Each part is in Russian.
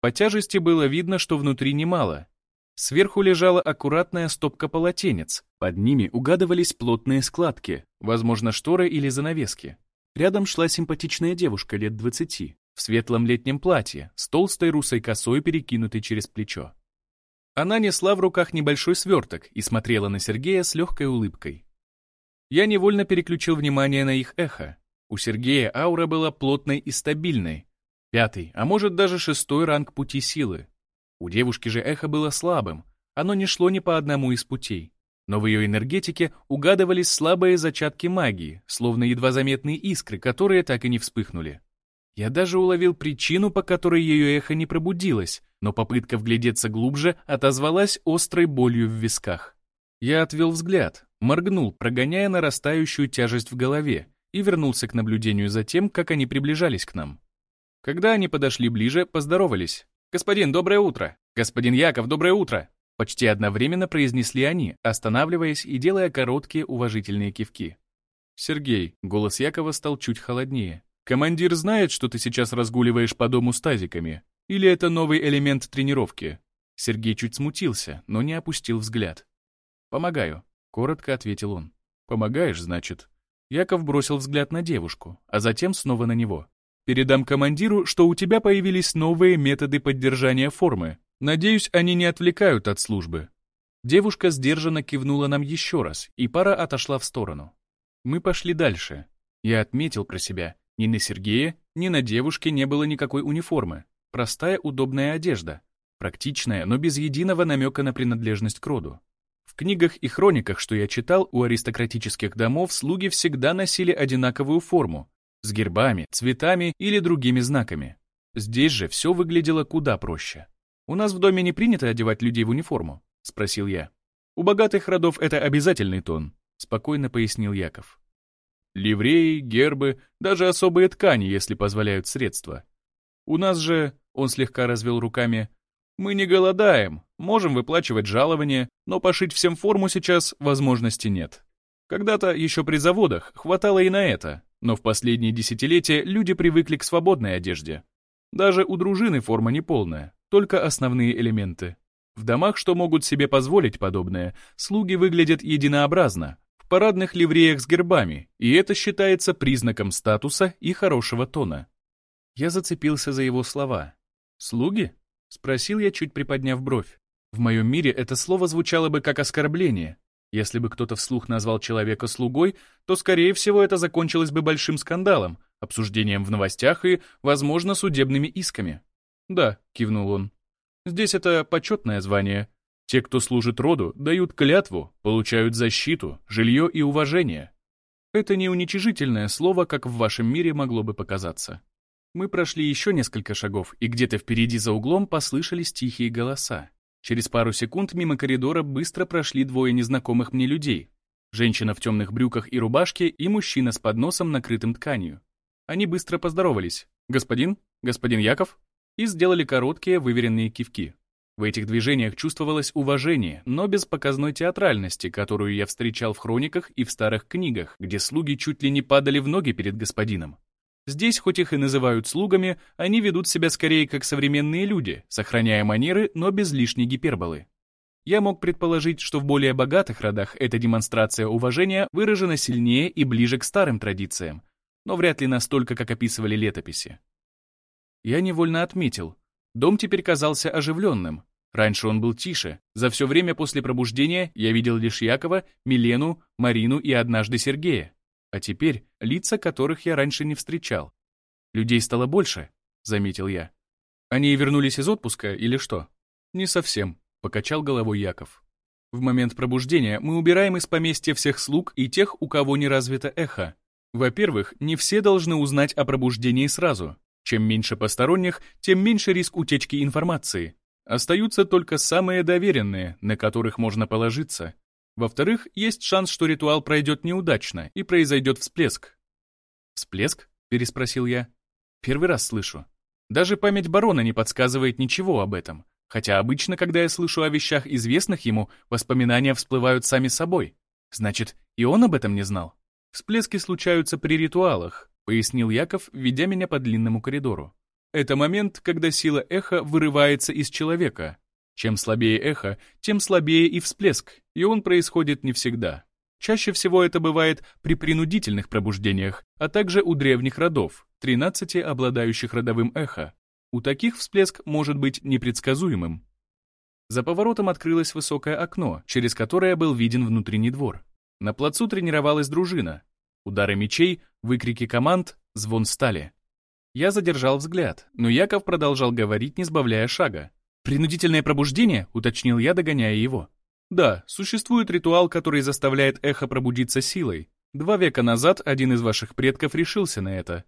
По тяжести было видно, что внутри немало. Сверху лежала аккуратная стопка полотенец. Под ними угадывались плотные складки, возможно, шторы или занавески. Рядом шла симпатичная девушка лет двадцати, в светлом летнем платье, с толстой русой косой, перекинутой через плечо. Она несла в руках небольшой сверток и смотрела на Сергея с легкой улыбкой. Я невольно переключил внимание на их эхо. У Сергея аура была плотной и стабильной. Пятый, а может даже шестой ранг пути силы. У девушки же эхо было слабым, оно не шло ни по одному из путей. Но в ее энергетике угадывались слабые зачатки магии, словно едва заметные искры, которые так и не вспыхнули. Я даже уловил причину, по которой ее эхо не пробудилось, но попытка вглядеться глубже отозвалась острой болью в висках. Я отвел взгляд, моргнул, прогоняя нарастающую тяжесть в голове, и вернулся к наблюдению за тем, как они приближались к нам. Когда они подошли ближе, поздоровались. «Господин, доброе утро! Господин Яков, доброе утро!» Почти одновременно произнесли они, останавливаясь и делая короткие уважительные кивки. «Сергей», — голос Якова стал чуть холоднее. «Командир знает, что ты сейчас разгуливаешь по дому с тазиками? Или это новый элемент тренировки?» Сергей чуть смутился, но не опустил взгляд. «Помогаю», — коротко ответил он. «Помогаешь, значит?» Яков бросил взгляд на девушку, а затем снова на него. «Передам командиру, что у тебя появились новые методы поддержания формы. Надеюсь, они не отвлекают от службы». Девушка сдержанно кивнула нам еще раз, и пара отошла в сторону. Мы пошли дальше. Я отметил про себя. Ни на Сергее, ни на девушке не было никакой униформы. Простая удобная одежда. Практичная, но без единого намека на принадлежность к роду. В книгах и хрониках, что я читал, у аристократических домов слуги всегда носили одинаковую форму, с гербами, цветами или другими знаками. Здесь же все выглядело куда проще. «У нас в доме не принято одевать людей в униформу?» — спросил я. «У богатых родов это обязательный тон», — спокойно пояснил Яков. «Ливреи, гербы, даже особые ткани, если позволяют средства. У нас же, — он слегка развел руками, — мы не голодаем, Можем выплачивать жалования, но пошить всем форму сейчас возможности нет. Когда-то еще при заводах хватало и на это, но в последние десятилетия люди привыкли к свободной одежде. Даже у дружины форма не полная, только основные элементы. В домах, что могут себе позволить подобное, слуги выглядят единообразно, в парадных ливреях с гербами, и это считается признаком статуса и хорошего тона. Я зацепился за его слова. «Слуги?» — спросил я, чуть приподняв бровь. В моем мире это слово звучало бы как оскорбление. Если бы кто-то вслух назвал человека слугой, то, скорее всего, это закончилось бы большим скандалом, обсуждением в новостях и, возможно, судебными исками. «Да», — кивнул он. «Здесь это почетное звание. Те, кто служит роду, дают клятву, получают защиту, жилье и уважение. Это не уничижительное слово, как в вашем мире могло бы показаться». Мы прошли еще несколько шагов, и где-то впереди за углом послышались тихие голоса. Через пару секунд мимо коридора быстро прошли двое незнакомых мне людей. Женщина в темных брюках и рубашке и мужчина с подносом, накрытым тканью. Они быстро поздоровались. «Господин? Господин Яков?» И сделали короткие, выверенные кивки. В этих движениях чувствовалось уважение, но без показной театральности, которую я встречал в хрониках и в старых книгах, где слуги чуть ли не падали в ноги перед господином. Здесь, хоть их и называют слугами, они ведут себя скорее как современные люди, сохраняя манеры, но без лишней гиперболы. Я мог предположить, что в более богатых родах эта демонстрация уважения выражена сильнее и ближе к старым традициям, но вряд ли настолько, как описывали летописи. Я невольно отметил. Дом теперь казался оживленным. Раньше он был тише. За все время после пробуждения я видел лишь Якова, Милену, Марину и однажды Сергея а теперь лица которых я раньше не встречал. Людей стало больше, заметил я. Они вернулись из отпуска или что? Не совсем, покачал головой Яков. В момент пробуждения мы убираем из поместья всех слуг и тех, у кого не развито эхо. Во-первых, не все должны узнать о пробуждении сразу. Чем меньше посторонних, тем меньше риск утечки информации. Остаются только самые доверенные, на которых можно положиться. Во-вторых, есть шанс, что ритуал пройдет неудачно и произойдет всплеск. «Всплеск?» — переспросил я. «Первый раз слышу. Даже память барона не подсказывает ничего об этом, хотя обычно, когда я слышу о вещах, известных ему, воспоминания всплывают сами собой. Значит, и он об этом не знал. Всплески случаются при ритуалах», — пояснил Яков, ведя меня по длинному коридору. Это момент, когда сила эха вырывается из человека. Чем слабее эхо, тем слабее и всплеск, и он происходит не всегда. Чаще всего это бывает при принудительных пробуждениях, а также у древних родов, 13 обладающих родовым эхо. У таких всплеск может быть непредсказуемым. За поворотом открылось высокое окно, через которое был виден внутренний двор. На плацу тренировалась дружина. Удары мечей, выкрики команд, звон стали. Я задержал взгляд, но Яков продолжал говорить, не сбавляя шага. «Принудительное пробуждение?» — уточнил я, догоняя его. «Да, существует ритуал, который заставляет эхо пробудиться силой. Два века назад один из ваших предков решился на это.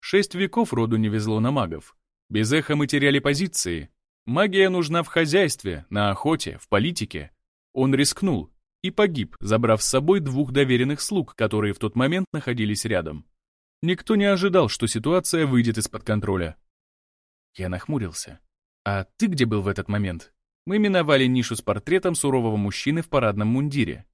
Шесть веков роду не везло на магов. Без эха мы теряли позиции. Магия нужна в хозяйстве, на охоте, в политике. Он рискнул и погиб, забрав с собой двух доверенных слуг, которые в тот момент находились рядом. Никто не ожидал, что ситуация выйдет из-под контроля. Я нахмурился. «А ты где был в этот момент?» Мы миновали нишу с портретом сурового мужчины в парадном мундире.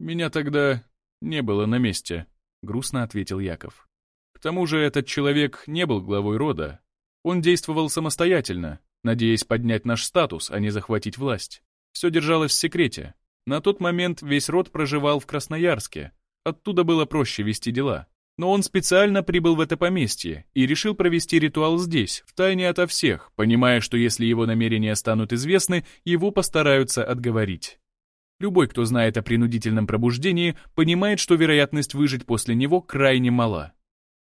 «Меня тогда не было на месте», — грустно ответил Яков. «К тому же этот человек не был главой рода. Он действовал самостоятельно, надеясь поднять наш статус, а не захватить власть. Все держалось в секрете. На тот момент весь род проживал в Красноярске. Оттуда было проще вести дела. Но он специально прибыл в это поместье и решил провести ритуал здесь, втайне ото всех, понимая, что если его намерения станут известны, его постараются отговорить. Любой, кто знает о принудительном пробуждении, понимает, что вероятность выжить после него крайне мала.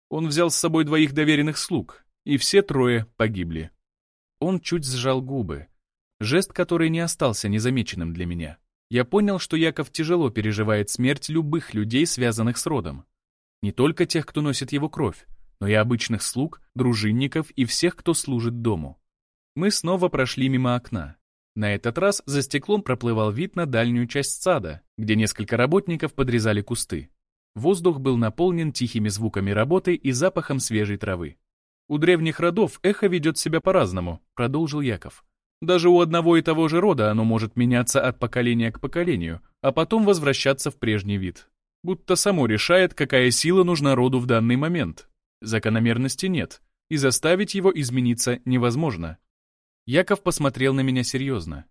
Он взял с собой двоих доверенных слуг, и все трое погибли. Он чуть сжал губы. Жест, который не остался незамеченным для меня. Я понял, что Яков тяжело переживает смерть любых людей, связанных с родом. Не только тех, кто носит его кровь, но и обычных слуг, дружинников и всех, кто служит дому. Мы снова прошли мимо окна. На этот раз за стеклом проплывал вид на дальнюю часть сада, где несколько работников подрезали кусты. Воздух был наполнен тихими звуками работы и запахом свежей травы. «У древних родов эхо ведет себя по-разному», — продолжил Яков. «Даже у одного и того же рода оно может меняться от поколения к поколению, а потом возвращаться в прежний вид будто само решает, какая сила нужна роду в данный момент. Закономерности нет, и заставить его измениться невозможно. Яков посмотрел на меня серьезно.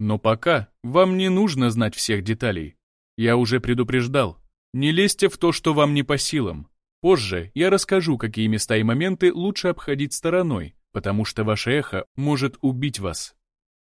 Но пока вам не нужно знать всех деталей. Я уже предупреждал. Не лезьте в то, что вам не по силам. Позже я расскажу, какие места и моменты лучше обходить стороной, потому что ваше эхо может убить вас.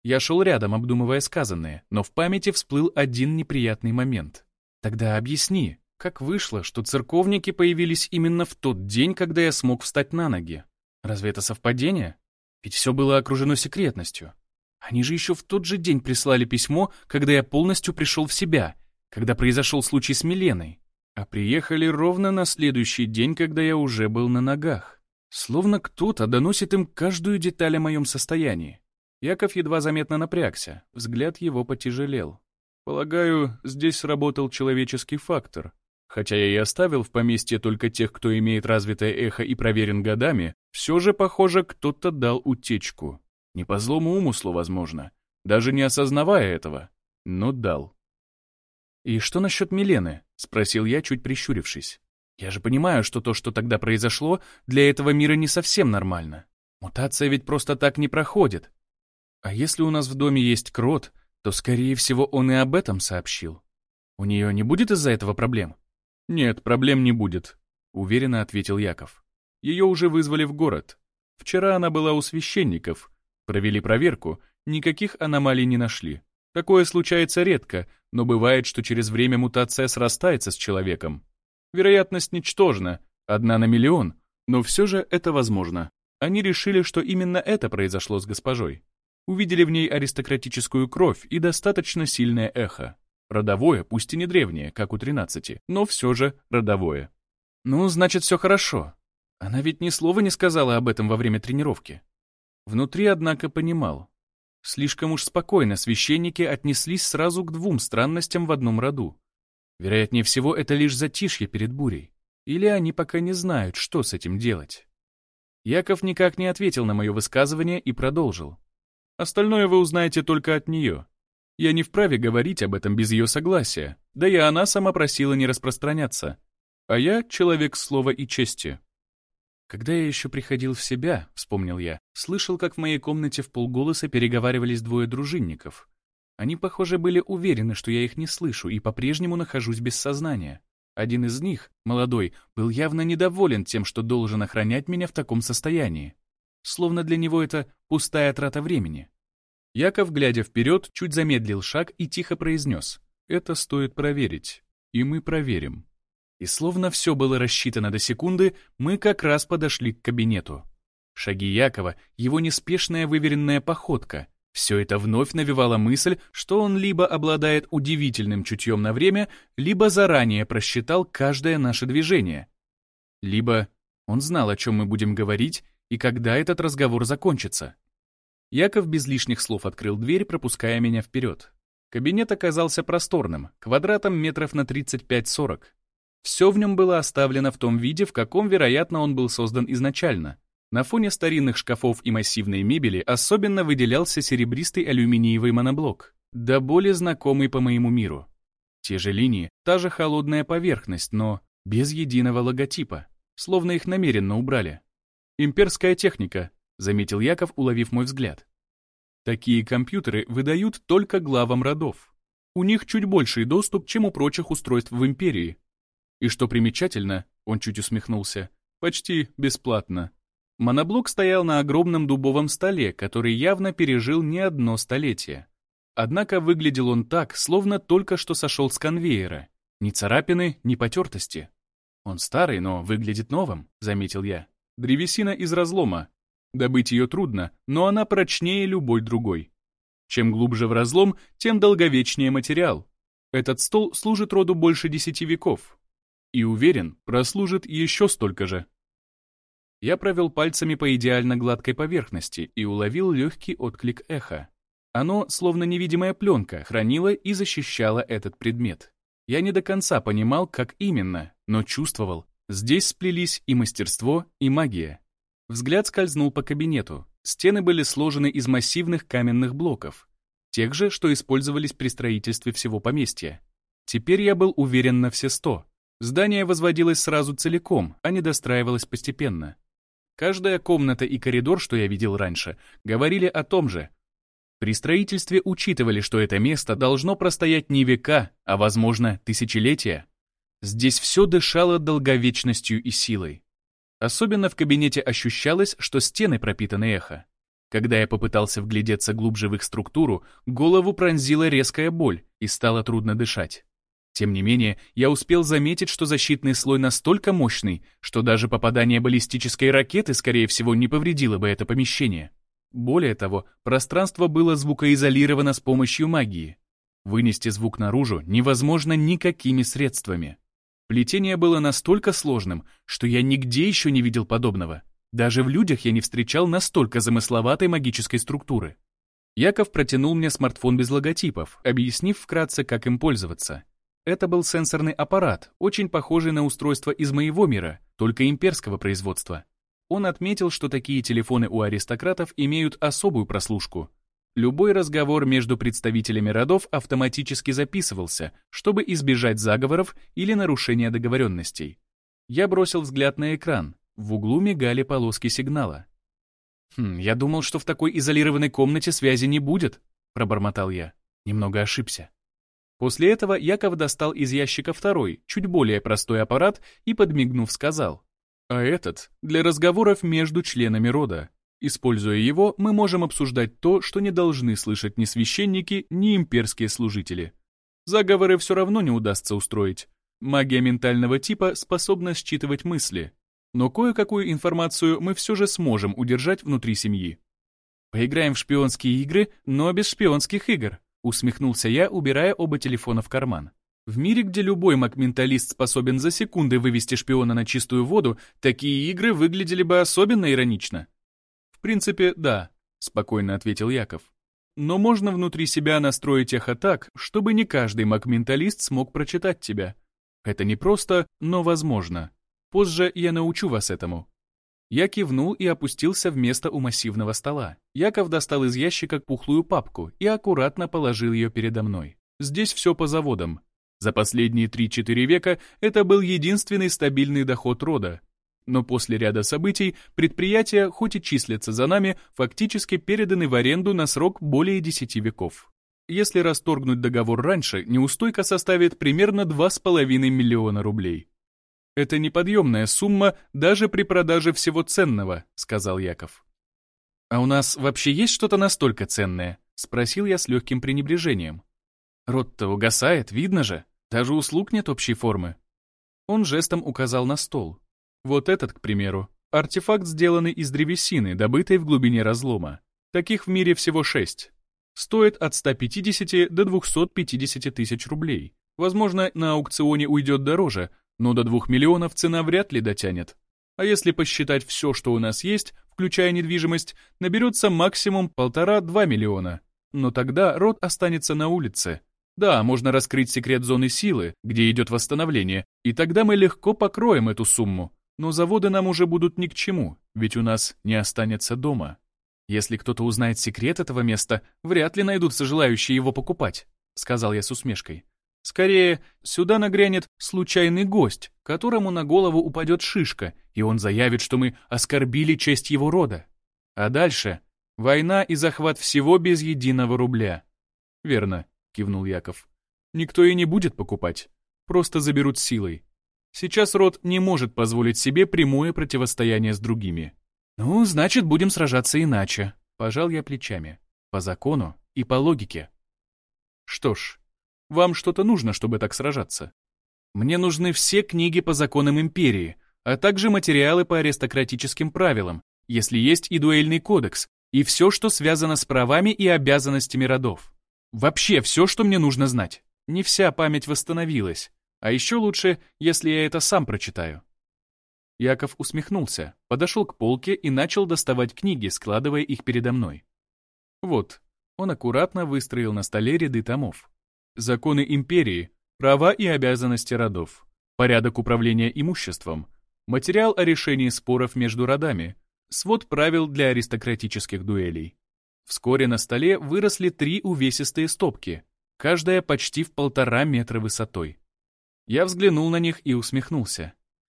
Я шел рядом, обдумывая сказанное, но в памяти всплыл один неприятный момент. Тогда объясни, как вышло, что церковники появились именно в тот день, когда я смог встать на ноги? Разве это совпадение? Ведь все было окружено секретностью. Они же еще в тот же день прислали письмо, когда я полностью пришел в себя, когда произошел случай с Миленой. А приехали ровно на следующий день, когда я уже был на ногах. Словно кто-то доносит им каждую деталь о моем состоянии. Яков едва заметно напрягся, взгляд его потяжелел. Полагаю, здесь сработал человеческий фактор. Хотя я и оставил в поместье только тех, кто имеет развитое эхо и проверен годами, все же, похоже, кто-то дал утечку. Не по злому умыслу, возможно, даже не осознавая этого, но дал. «И что насчет Милены?» — спросил я, чуть прищурившись. «Я же понимаю, что то, что тогда произошло, для этого мира не совсем нормально. Мутация ведь просто так не проходит. А если у нас в доме есть крот, то, скорее всего, он и об этом сообщил. У нее не будет из-за этого проблем? Нет, проблем не будет, уверенно ответил Яков. Ее уже вызвали в город. Вчера она была у священников. Провели проверку, никаких аномалий не нашли. Такое случается редко, но бывает, что через время мутация срастается с человеком. Вероятность ничтожна, одна на миллион, но все же это возможно. Они решили, что именно это произошло с госпожой увидели в ней аристократическую кровь и достаточно сильное эхо. Родовое, пусть и не древнее, как у тринадцати, но все же родовое. Ну, значит, все хорошо. Она ведь ни слова не сказала об этом во время тренировки. Внутри, однако, понимал. Слишком уж спокойно священники отнеслись сразу к двум странностям в одном роду. Вероятнее всего, это лишь затишье перед бурей. Или они пока не знают, что с этим делать. Яков никак не ответил на мое высказывание и продолжил. Остальное вы узнаете только от нее. Я не вправе говорить об этом без ее согласия, да и она сама просила не распространяться. А я человек слова и чести. Когда я еще приходил в себя, вспомнил я, слышал, как в моей комнате в полголоса переговаривались двое дружинников. Они, похоже, были уверены, что я их не слышу и по-прежнему нахожусь без сознания. Один из них, молодой, был явно недоволен тем, что должен охранять меня в таком состоянии. Словно для него это пустая трата времени. Яков, глядя вперед, чуть замедлил шаг и тихо произнес. «Это стоит проверить. И мы проверим». И словно все было рассчитано до секунды, мы как раз подошли к кабинету. Шаги Якова, его неспешная выверенная походка — все это вновь навевало мысль, что он либо обладает удивительным чутьем на время, либо заранее просчитал каждое наше движение. Либо он знал, о чем мы будем говорить и когда этот разговор закончится. Яков без лишних слов открыл дверь, пропуская меня вперед. Кабинет оказался просторным, квадратом метров на 35-40. Все в нем было оставлено в том виде, в каком, вероятно, он был создан изначально. На фоне старинных шкафов и массивной мебели особенно выделялся серебристый алюминиевый моноблок, да более знакомый по моему миру. Те же линии, та же холодная поверхность, но без единого логотипа, словно их намеренно убрали. «Имперская техника», — заметил Яков, уловив мой взгляд. Такие компьютеры выдают только главам родов. У них чуть больший доступ, чем у прочих устройств в империи, и что примечательно, он чуть усмехнулся, почти бесплатно. Моноблок стоял на огромном дубовом столе, который явно пережил не одно столетие. Однако выглядел он так, словно только что сошел с конвейера. Ни царапины, ни потертости. «Он старый, но выглядит новым», — заметил я. «Древесина из разлома. Добыть ее трудно, но она прочнее любой другой. Чем глубже в разлом, тем долговечнее материал. Этот стол служит роду больше десяти веков, и уверен, прослужит еще столько же. Я провел пальцами по идеально гладкой поверхности и уловил легкий отклик эха. Оно, словно невидимая пленка, хранило и защищало этот предмет. Я не до конца понимал, как именно, но чувствовал, здесь сплелись и мастерство, и магия. Взгляд скользнул по кабинету. Стены были сложены из массивных каменных блоков, тех же, что использовались при строительстве всего поместья. Теперь я был уверен на все сто. Здание возводилось сразу целиком, а не достраивалось постепенно. Каждая комната и коридор, что я видел раньше, говорили о том же. При строительстве учитывали, что это место должно простоять не века, а, возможно, тысячелетия. Здесь все дышало долговечностью и силой. Особенно в кабинете ощущалось, что стены пропитаны эхо. Когда я попытался вглядеться глубже в их структуру, голову пронзила резкая боль и стало трудно дышать. Тем не менее, я успел заметить, что защитный слой настолько мощный, что даже попадание баллистической ракеты, скорее всего, не повредило бы это помещение. Более того, пространство было звукоизолировано с помощью магии. Вынести звук наружу невозможно никакими средствами. Плетение было настолько сложным, что я нигде еще не видел подобного. Даже в людях я не встречал настолько замысловатой магической структуры. Яков протянул мне смартфон без логотипов, объяснив вкратце, как им пользоваться. Это был сенсорный аппарат, очень похожий на устройство из моего мира, только имперского производства. Он отметил, что такие телефоны у аристократов имеют особую прослушку. Любой разговор между представителями родов автоматически записывался, чтобы избежать заговоров или нарушения договоренностей. Я бросил взгляд на экран. В углу мигали полоски сигнала. «Хм, я думал, что в такой изолированной комнате связи не будет», — пробормотал я. Немного ошибся. После этого Яков достал из ящика второй, чуть более простой аппарат и, подмигнув, сказал. «А этот для разговоров между членами рода. Используя его, мы можем обсуждать то, что не должны слышать ни священники, ни имперские служители. Заговоры все равно не удастся устроить. Магия ментального типа способна считывать мысли. Но кое-какую информацию мы все же сможем удержать внутри семьи. Поиграем в шпионские игры, но без шпионских игр. Усмехнулся я, убирая оба телефона в карман. В мире, где любой маг-менталист способен за секунды вывести шпиона на чистую воду, такие игры выглядели бы особенно иронично. В принципе, да, спокойно ответил Яков. Но можно внутри себя настроить эхо так, чтобы не каждый маг-менталист смог прочитать тебя. Это не просто, но возможно. Позже я научу вас этому. Я кивнул и опустился в место у массивного стола. Яков достал из ящика пухлую папку и аккуратно положил ее передо мной. Здесь все по заводам. За последние 3-4 века это был единственный стабильный доход рода. Но после ряда событий предприятия, хоть и числятся за нами, фактически переданы в аренду на срок более 10 веков. Если расторгнуть договор раньше, неустойка составит примерно 2,5 миллиона рублей. «Это неподъемная сумма даже при продаже всего ценного», — сказал Яков. «А у нас вообще есть что-то настолько ценное?» — спросил я с легким пренебрежением. «Рот-то угасает, видно же. Даже услуг нет общей формы». Он жестом указал на стол. Вот этот, к примеру, артефакт, сделанный из древесины, добытой в глубине разлома. Таких в мире всего шесть. Стоит от 150 до 250 тысяч рублей. Возможно, на аукционе уйдет дороже, но до двух миллионов цена вряд ли дотянет. А если посчитать все, что у нас есть, включая недвижимость, наберется максимум полтора-два миллиона. Но тогда род останется на улице. Да, можно раскрыть секрет зоны силы, где идет восстановление, и тогда мы легко покроем эту сумму. Но заводы нам уже будут ни к чему, ведь у нас не останется дома. Если кто-то узнает секрет этого места, вряд ли найдутся желающие его покупать, сказал я с усмешкой. Скорее, сюда нагрянет случайный гость, которому на голову упадет шишка, и он заявит, что мы оскорбили честь его рода. А дальше — война и захват всего без единого рубля. Верно, кивнул Яков. Никто и не будет покупать, просто заберут силой. Сейчас род не может позволить себе прямое противостояние с другими. Ну, значит, будем сражаться иначе, пожал я плечами. По закону и по логике. Что ж, вам что-то нужно, чтобы так сражаться. Мне нужны все книги по законам империи, а также материалы по аристократическим правилам, если есть и дуэльный кодекс, и все, что связано с правами и обязанностями родов. Вообще все, что мне нужно знать. Не вся память восстановилась. А еще лучше, если я это сам прочитаю. Яков усмехнулся, подошел к полке и начал доставать книги, складывая их передо мной. Вот, он аккуратно выстроил на столе ряды томов. Законы империи, права и обязанности родов, порядок управления имуществом, материал о решении споров между родами, свод правил для аристократических дуэлей. Вскоре на столе выросли три увесистые стопки, каждая почти в полтора метра высотой. Я взглянул на них и усмехнулся.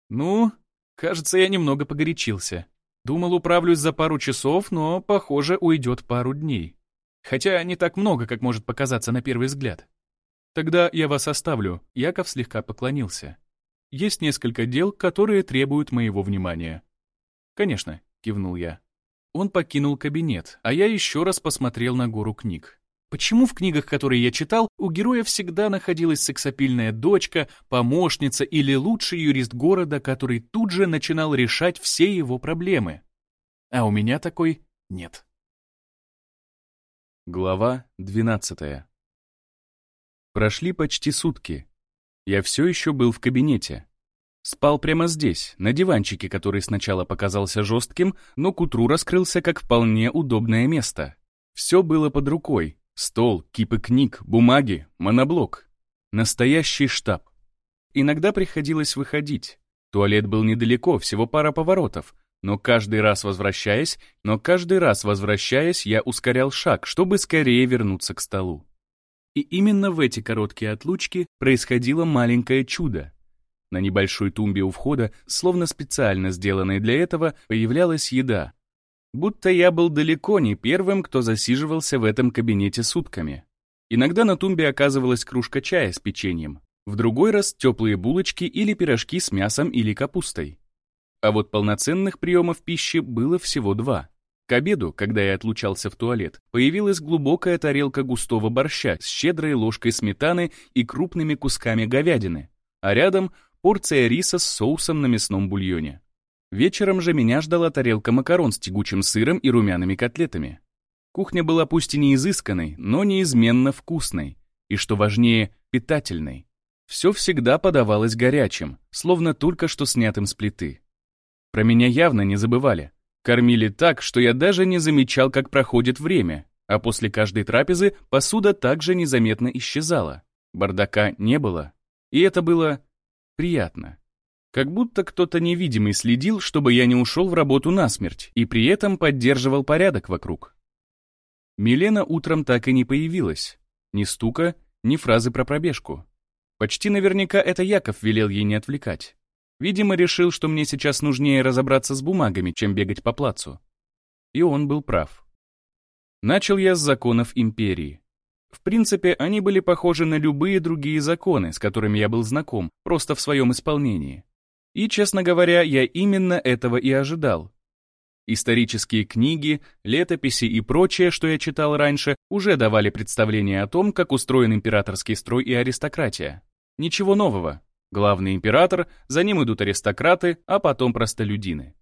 Ну, кажется, я немного погорячился. Думал, управлюсь за пару часов, но, похоже, уйдет пару дней. Хотя не так много, как может показаться на первый взгляд. «Тогда я вас оставлю», — Яков слегка поклонился. «Есть несколько дел, которые требуют моего внимания». «Конечно», — кивнул я. Он покинул кабинет, а я еще раз посмотрел на гору книг. Почему в книгах, которые я читал, у героя всегда находилась сексапильная дочка, помощница или лучший юрист города, который тут же начинал решать все его проблемы? А у меня такой нет. Глава двенадцатая. Прошли почти сутки. Я все еще был в кабинете. Спал прямо здесь, на диванчике, который сначала показался жестким, но к утру раскрылся как вполне удобное место. Все было под рукой. Стол, кипы книг, бумаги, моноблок. Настоящий штаб. Иногда приходилось выходить. Туалет был недалеко, всего пара поворотов, но каждый раз возвращаясь, но каждый раз возвращаясь, я ускорял шаг, чтобы скорее вернуться к столу. И именно в эти короткие отлучки происходило маленькое чудо. На небольшой тумбе у входа, словно специально сделанной для этого, появлялась еда. Будто я был далеко не первым, кто засиживался в этом кабинете сутками. Иногда на тумбе оказывалась кружка чая с печеньем, в другой раз теплые булочки или пирожки с мясом или капустой. А вот полноценных приемов пищи было всего два. К обеду, когда я отлучался в туалет, появилась глубокая тарелка густого борща с щедрой ложкой сметаны и крупными кусками говядины, а рядом порция риса с соусом на мясном бульоне. Вечером же меня ждала тарелка макарон с тягучим сыром и румяными котлетами. Кухня была пусть и не изысканной, но неизменно вкусной, и, что важнее, питательной. Все всегда подавалось горячим, словно только что снятым с плиты. Про меня явно не забывали. Кормили так, что я даже не замечал, как проходит время, а после каждой трапезы посуда также незаметно исчезала. Бардака не было, и это было приятно. Как будто кто-то невидимый следил, чтобы я не ушел в работу насмерть, и при этом поддерживал порядок вокруг. Милена утром так и не появилась. Ни стука, ни фразы про пробежку. Почти наверняка это Яков велел ей не отвлекать. Видимо, решил, что мне сейчас нужнее разобраться с бумагами, чем бегать по плацу. И он был прав. Начал я с законов империи. В принципе, они были похожи на любые другие законы, с которыми я был знаком, просто в своем исполнении. И, честно говоря, я именно этого и ожидал. Исторические книги, летописи и прочее, что я читал раньше, уже давали представление о том, как устроен императорский строй и аристократия. Ничего нового. Главный император, за ним идут аристократы, а потом простолюдины.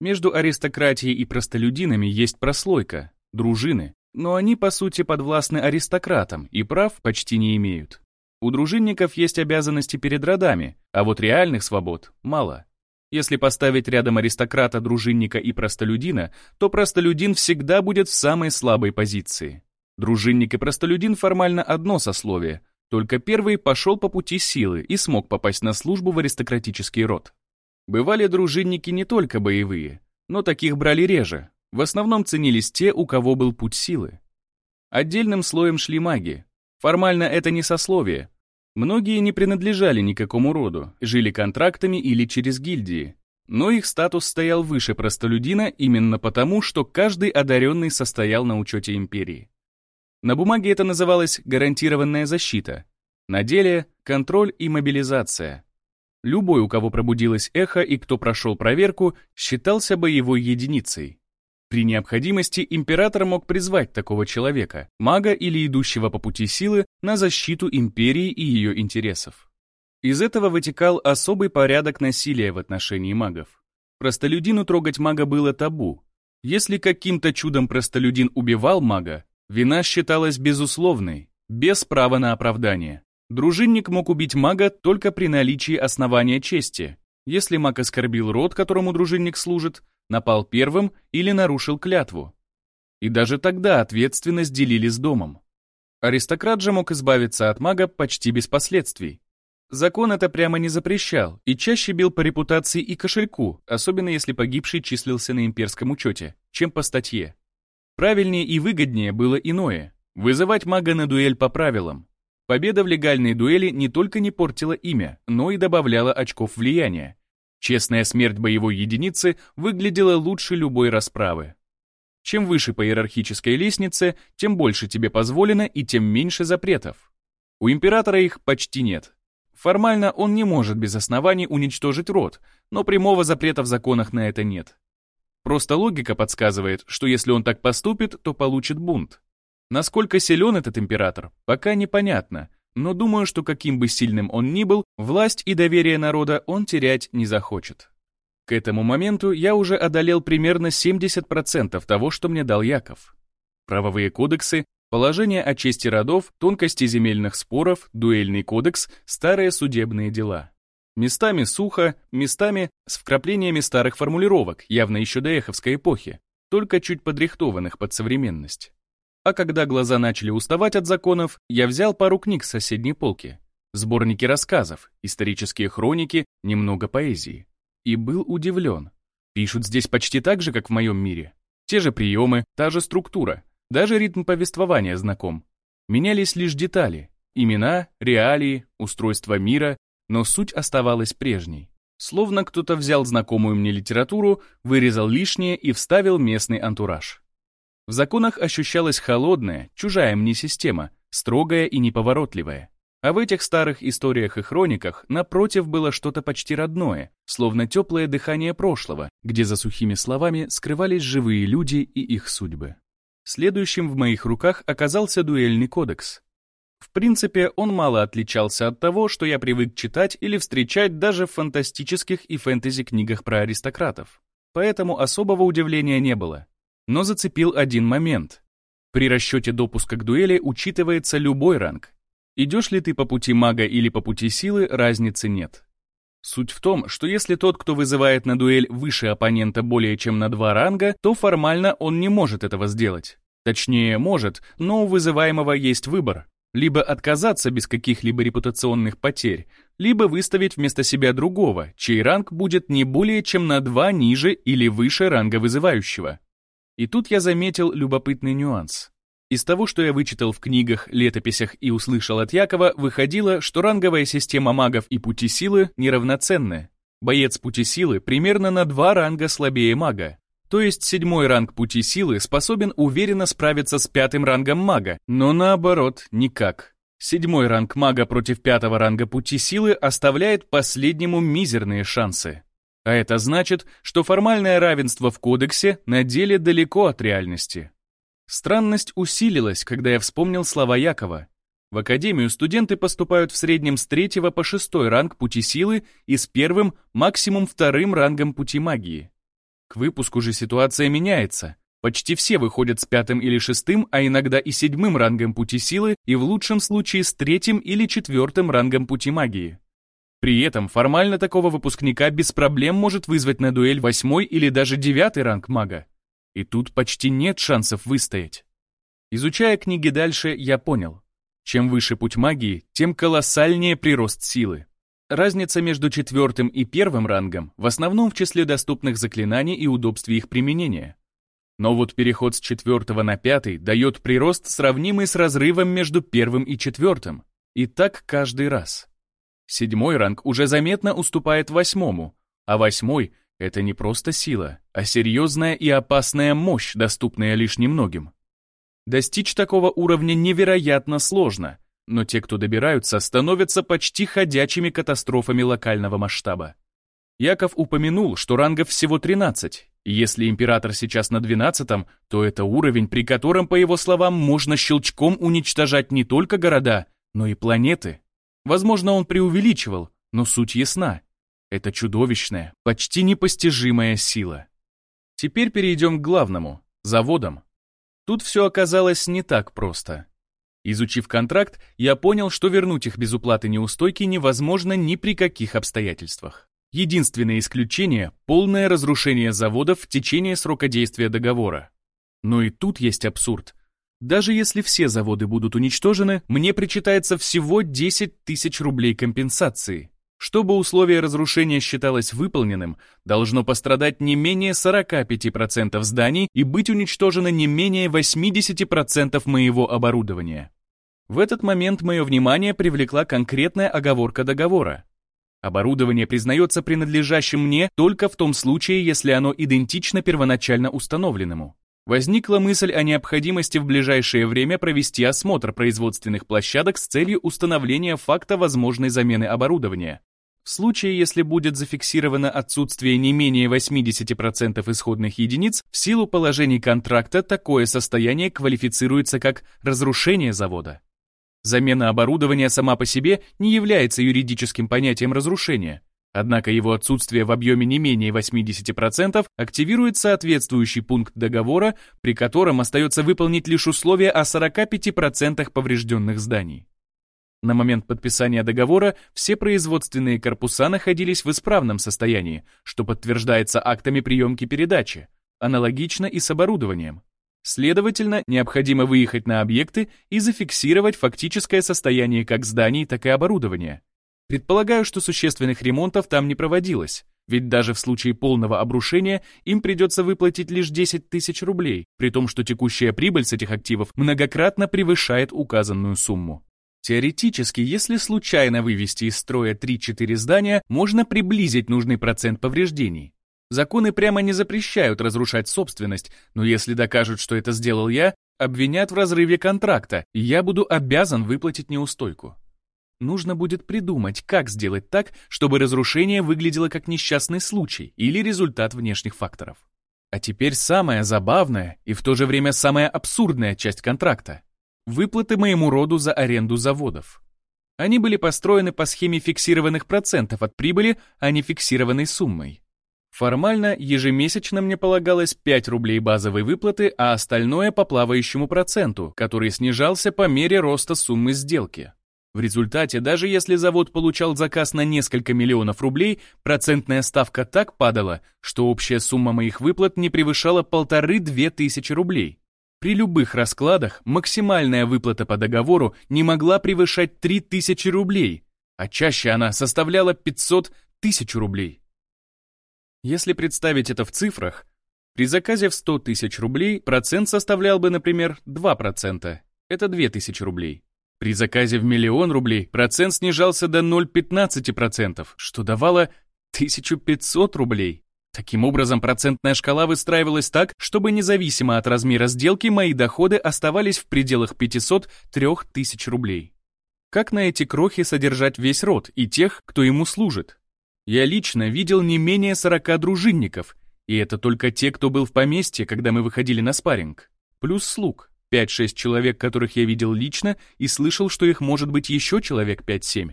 Между аристократией и простолюдинами есть прослойка, дружины, но они, по сути, подвластны аристократам и прав почти не имеют. У дружинников есть обязанности перед родами, а вот реальных свобод мало. Если поставить рядом аристократа, дружинника и простолюдина, то простолюдин всегда будет в самой слабой позиции. Дружинник и простолюдин формально одно сословие, только первый пошел по пути силы и смог попасть на службу в аристократический род. Бывали дружинники не только боевые, но таких брали реже. В основном ценились те, у кого был путь силы. Отдельным слоем шли маги. Формально это не сословие, Многие не принадлежали никакому роду, жили контрактами или через гильдии. Но их статус стоял выше простолюдина именно потому, что каждый одаренный состоял на учете империи. На бумаге это называлось гарантированная защита. На деле — контроль и мобилизация. Любой, у кого пробудилось эхо и кто прошел проверку, считался боевой единицей. При необходимости император мог призвать такого человека, мага или идущего по пути силы, на защиту империи и ее интересов. Из этого вытекал особый порядок насилия в отношении магов. Простолюдину трогать мага было табу. Если каким-то чудом простолюдин убивал мага, вина считалась безусловной, без права на оправдание. Дружинник мог убить мага только при наличии основания чести. Если маг оскорбил род, которому дружинник служит, напал первым или нарушил клятву. И даже тогда ответственность делили с домом. Аристократ же мог избавиться от мага почти без последствий. Закон это прямо не запрещал и чаще бил по репутации и кошельку, особенно если погибший числился на имперском учете, чем по статье. Правильнее и выгоднее было иное – вызывать мага на дуэль по правилам. Победа в легальной дуэли не только не портила имя, но и добавляла очков влияния, Честная смерть боевой единицы выглядела лучше любой расправы. Чем выше по иерархической лестнице, тем больше тебе позволено и тем меньше запретов. У императора их почти нет. Формально он не может без оснований уничтожить род, но прямого запрета в законах на это нет. Просто логика подсказывает, что если он так поступит, то получит бунт. Насколько силен этот император, пока непонятно, но думаю, что каким бы сильным он ни был, власть и доверие народа он терять не захочет. К этому моменту я уже одолел примерно 70% того, что мне дал Яков. Правовые кодексы, положение о чести родов, тонкости земельных споров, дуэльный кодекс, старые судебные дела. Местами сухо, местами с вкраплениями старых формулировок, явно еще до эховской эпохи, только чуть подрихтованных под современность. А когда глаза начали уставать от законов, я взял пару книг с соседней полки. Сборники рассказов, исторические хроники, немного поэзии. И был удивлен. Пишут здесь почти так же, как в моем мире. Те же приемы, та же структура. Даже ритм повествования знаком. Менялись лишь детали. Имена, реалии, устройство мира, но суть оставалась прежней. Словно кто-то взял знакомую мне литературу, вырезал лишнее и вставил местный антураж. В законах ощущалась холодная, чужая мне система, строгая и неповоротливая. А в этих старых историях и хрониках напротив было что-то почти родное, словно теплое дыхание прошлого, где за сухими словами скрывались живые люди и их судьбы. Следующим в моих руках оказался дуэльный кодекс. В принципе, он мало отличался от того, что я привык читать или встречать даже в фантастических и фэнтези-книгах про аристократов. Поэтому особого удивления не было но зацепил один момент. При расчете допуска к дуэли учитывается любой ранг. Идешь ли ты по пути мага или по пути силы, разницы нет. Суть в том, что если тот, кто вызывает на дуэль выше оппонента более чем на два ранга, то формально он не может этого сделать. Точнее, может, но у вызываемого есть выбор. Либо отказаться без каких-либо репутационных потерь, либо выставить вместо себя другого, чей ранг будет не более чем на два ниже или выше ранга вызывающего. И тут я заметил любопытный нюанс. Из того, что я вычитал в книгах, летописях и услышал от Якова, выходило, что ранговая система магов и пути силы неравноценны. Боец пути силы примерно на два ранга слабее мага. То есть седьмой ранг пути силы способен уверенно справиться с пятым рангом мага, но наоборот никак. Седьмой ранг мага против пятого ранга пути силы оставляет последнему мизерные шансы. А это значит, что формальное равенство в кодексе на деле далеко от реальности. Странность усилилась, когда я вспомнил слова Якова. В академию студенты поступают в среднем с третьего по шестой ранг пути силы и с первым, максимум вторым рангом пути магии. К выпуску же ситуация меняется. Почти все выходят с пятым или шестым, а иногда и седьмым рангом пути силы, и в лучшем случае с третьим или четвертым рангом пути магии. При этом формально такого выпускника без проблем может вызвать на дуэль восьмой или даже девятый ранг мага. И тут почти нет шансов выстоять. Изучая книги дальше, я понял. Чем выше путь магии, тем колоссальнее прирост силы. Разница между четвертым и первым рангом в основном в числе доступных заклинаний и удобстве их применения. Но вот переход с четвертого на пятый дает прирост, сравнимый с разрывом между первым и четвертым. И так каждый раз. Седьмой ранг уже заметно уступает восьмому, а восьмой — это не просто сила, а серьезная и опасная мощь, доступная лишь немногим. Достичь такого уровня невероятно сложно, но те, кто добираются, становятся почти ходячими катастрофами локального масштаба. Яков упомянул, что рангов всего 13, если император сейчас на 12 то это уровень, при котором, по его словам, можно щелчком уничтожать не только города, но и планеты. Возможно, он преувеличивал, но суть ясна. Это чудовищная, почти непостижимая сила. Теперь перейдем к главному – заводам. Тут все оказалось не так просто. Изучив контракт, я понял, что вернуть их без уплаты неустойки невозможно ни при каких обстоятельствах. Единственное исключение – полное разрушение заводов в течение срока действия договора. Но и тут есть абсурд. Даже если все заводы будут уничтожены, мне причитается всего 10 тысяч рублей компенсации. Чтобы условие разрушения считалось выполненным, должно пострадать не менее 45% зданий и быть уничтожено не менее 80% моего оборудования. В этот момент мое внимание привлекла конкретная оговорка договора. Оборудование признается принадлежащим мне только в том случае, если оно идентично первоначально установленному. Возникла мысль о необходимости в ближайшее время провести осмотр производственных площадок с целью установления факта возможной замены оборудования. В случае, если будет зафиксировано отсутствие не менее 80% исходных единиц, в силу положений контракта такое состояние квалифицируется как разрушение завода. Замена оборудования сама по себе не является юридическим понятием разрушения, однако его отсутствие в объеме не менее 80% активирует соответствующий пункт договора, при котором остается выполнить лишь условие о 45% поврежденных зданий. На момент подписания договора все производственные корпуса находились в исправном состоянии, что подтверждается актами приемки передачи, аналогично и с оборудованием. Следовательно, необходимо выехать на объекты и зафиксировать фактическое состояние как зданий, так и оборудования. Предполагаю, что существенных ремонтов там не проводилось, ведь даже в случае полного обрушения им придется выплатить лишь 10 тысяч рублей, при том, что текущая прибыль с этих активов многократно превышает указанную сумму. Теоретически, если случайно вывести из строя 3-4 здания, можно приблизить нужный процент повреждений. Законы прямо не запрещают разрушать собственность, но если докажут, что это сделал я, обвинят в разрыве контракта, и я буду обязан выплатить неустойку. Нужно будет придумать, как сделать так, чтобы разрушение выглядело как несчастный случай или результат внешних факторов. А теперь самая забавная и в то же время самая абсурдная часть контракта. Выплаты моему роду за аренду заводов. Они были построены по схеме фиксированных процентов от прибыли, а не фиксированной суммой. Формально ежемесячно мне полагалось 5 рублей базовой выплаты, а остальное по плавающему проценту, который снижался по мере роста суммы сделки. В результате, даже если завод получал заказ на несколько миллионов рублей, процентная ставка так падала, что общая сумма моих выплат не превышала полторы-две тысячи рублей. При любых раскладах максимальная выплата по договору не могла превышать 3000 рублей, а чаще она составляла 500 тысяч рублей. Если представить это в цифрах, при заказе в 100 тысяч рублей процент составлял бы, например, 2%. Это 2000 рублей. При заказе в миллион рублей процент снижался до 0,15%, что давало 1500 рублей. Таким образом, процентная шкала выстраивалась так, чтобы независимо от размера сделки мои доходы оставались в пределах 500-3000 рублей. Как на эти крохи содержать весь род и тех, кто ему служит? Я лично видел не менее 40 дружинников, и это только те, кто был в поместье, когда мы выходили на спарринг. Плюс слуг, 5-6 человек, которых я видел лично, и слышал, что их может быть еще человек 5-7.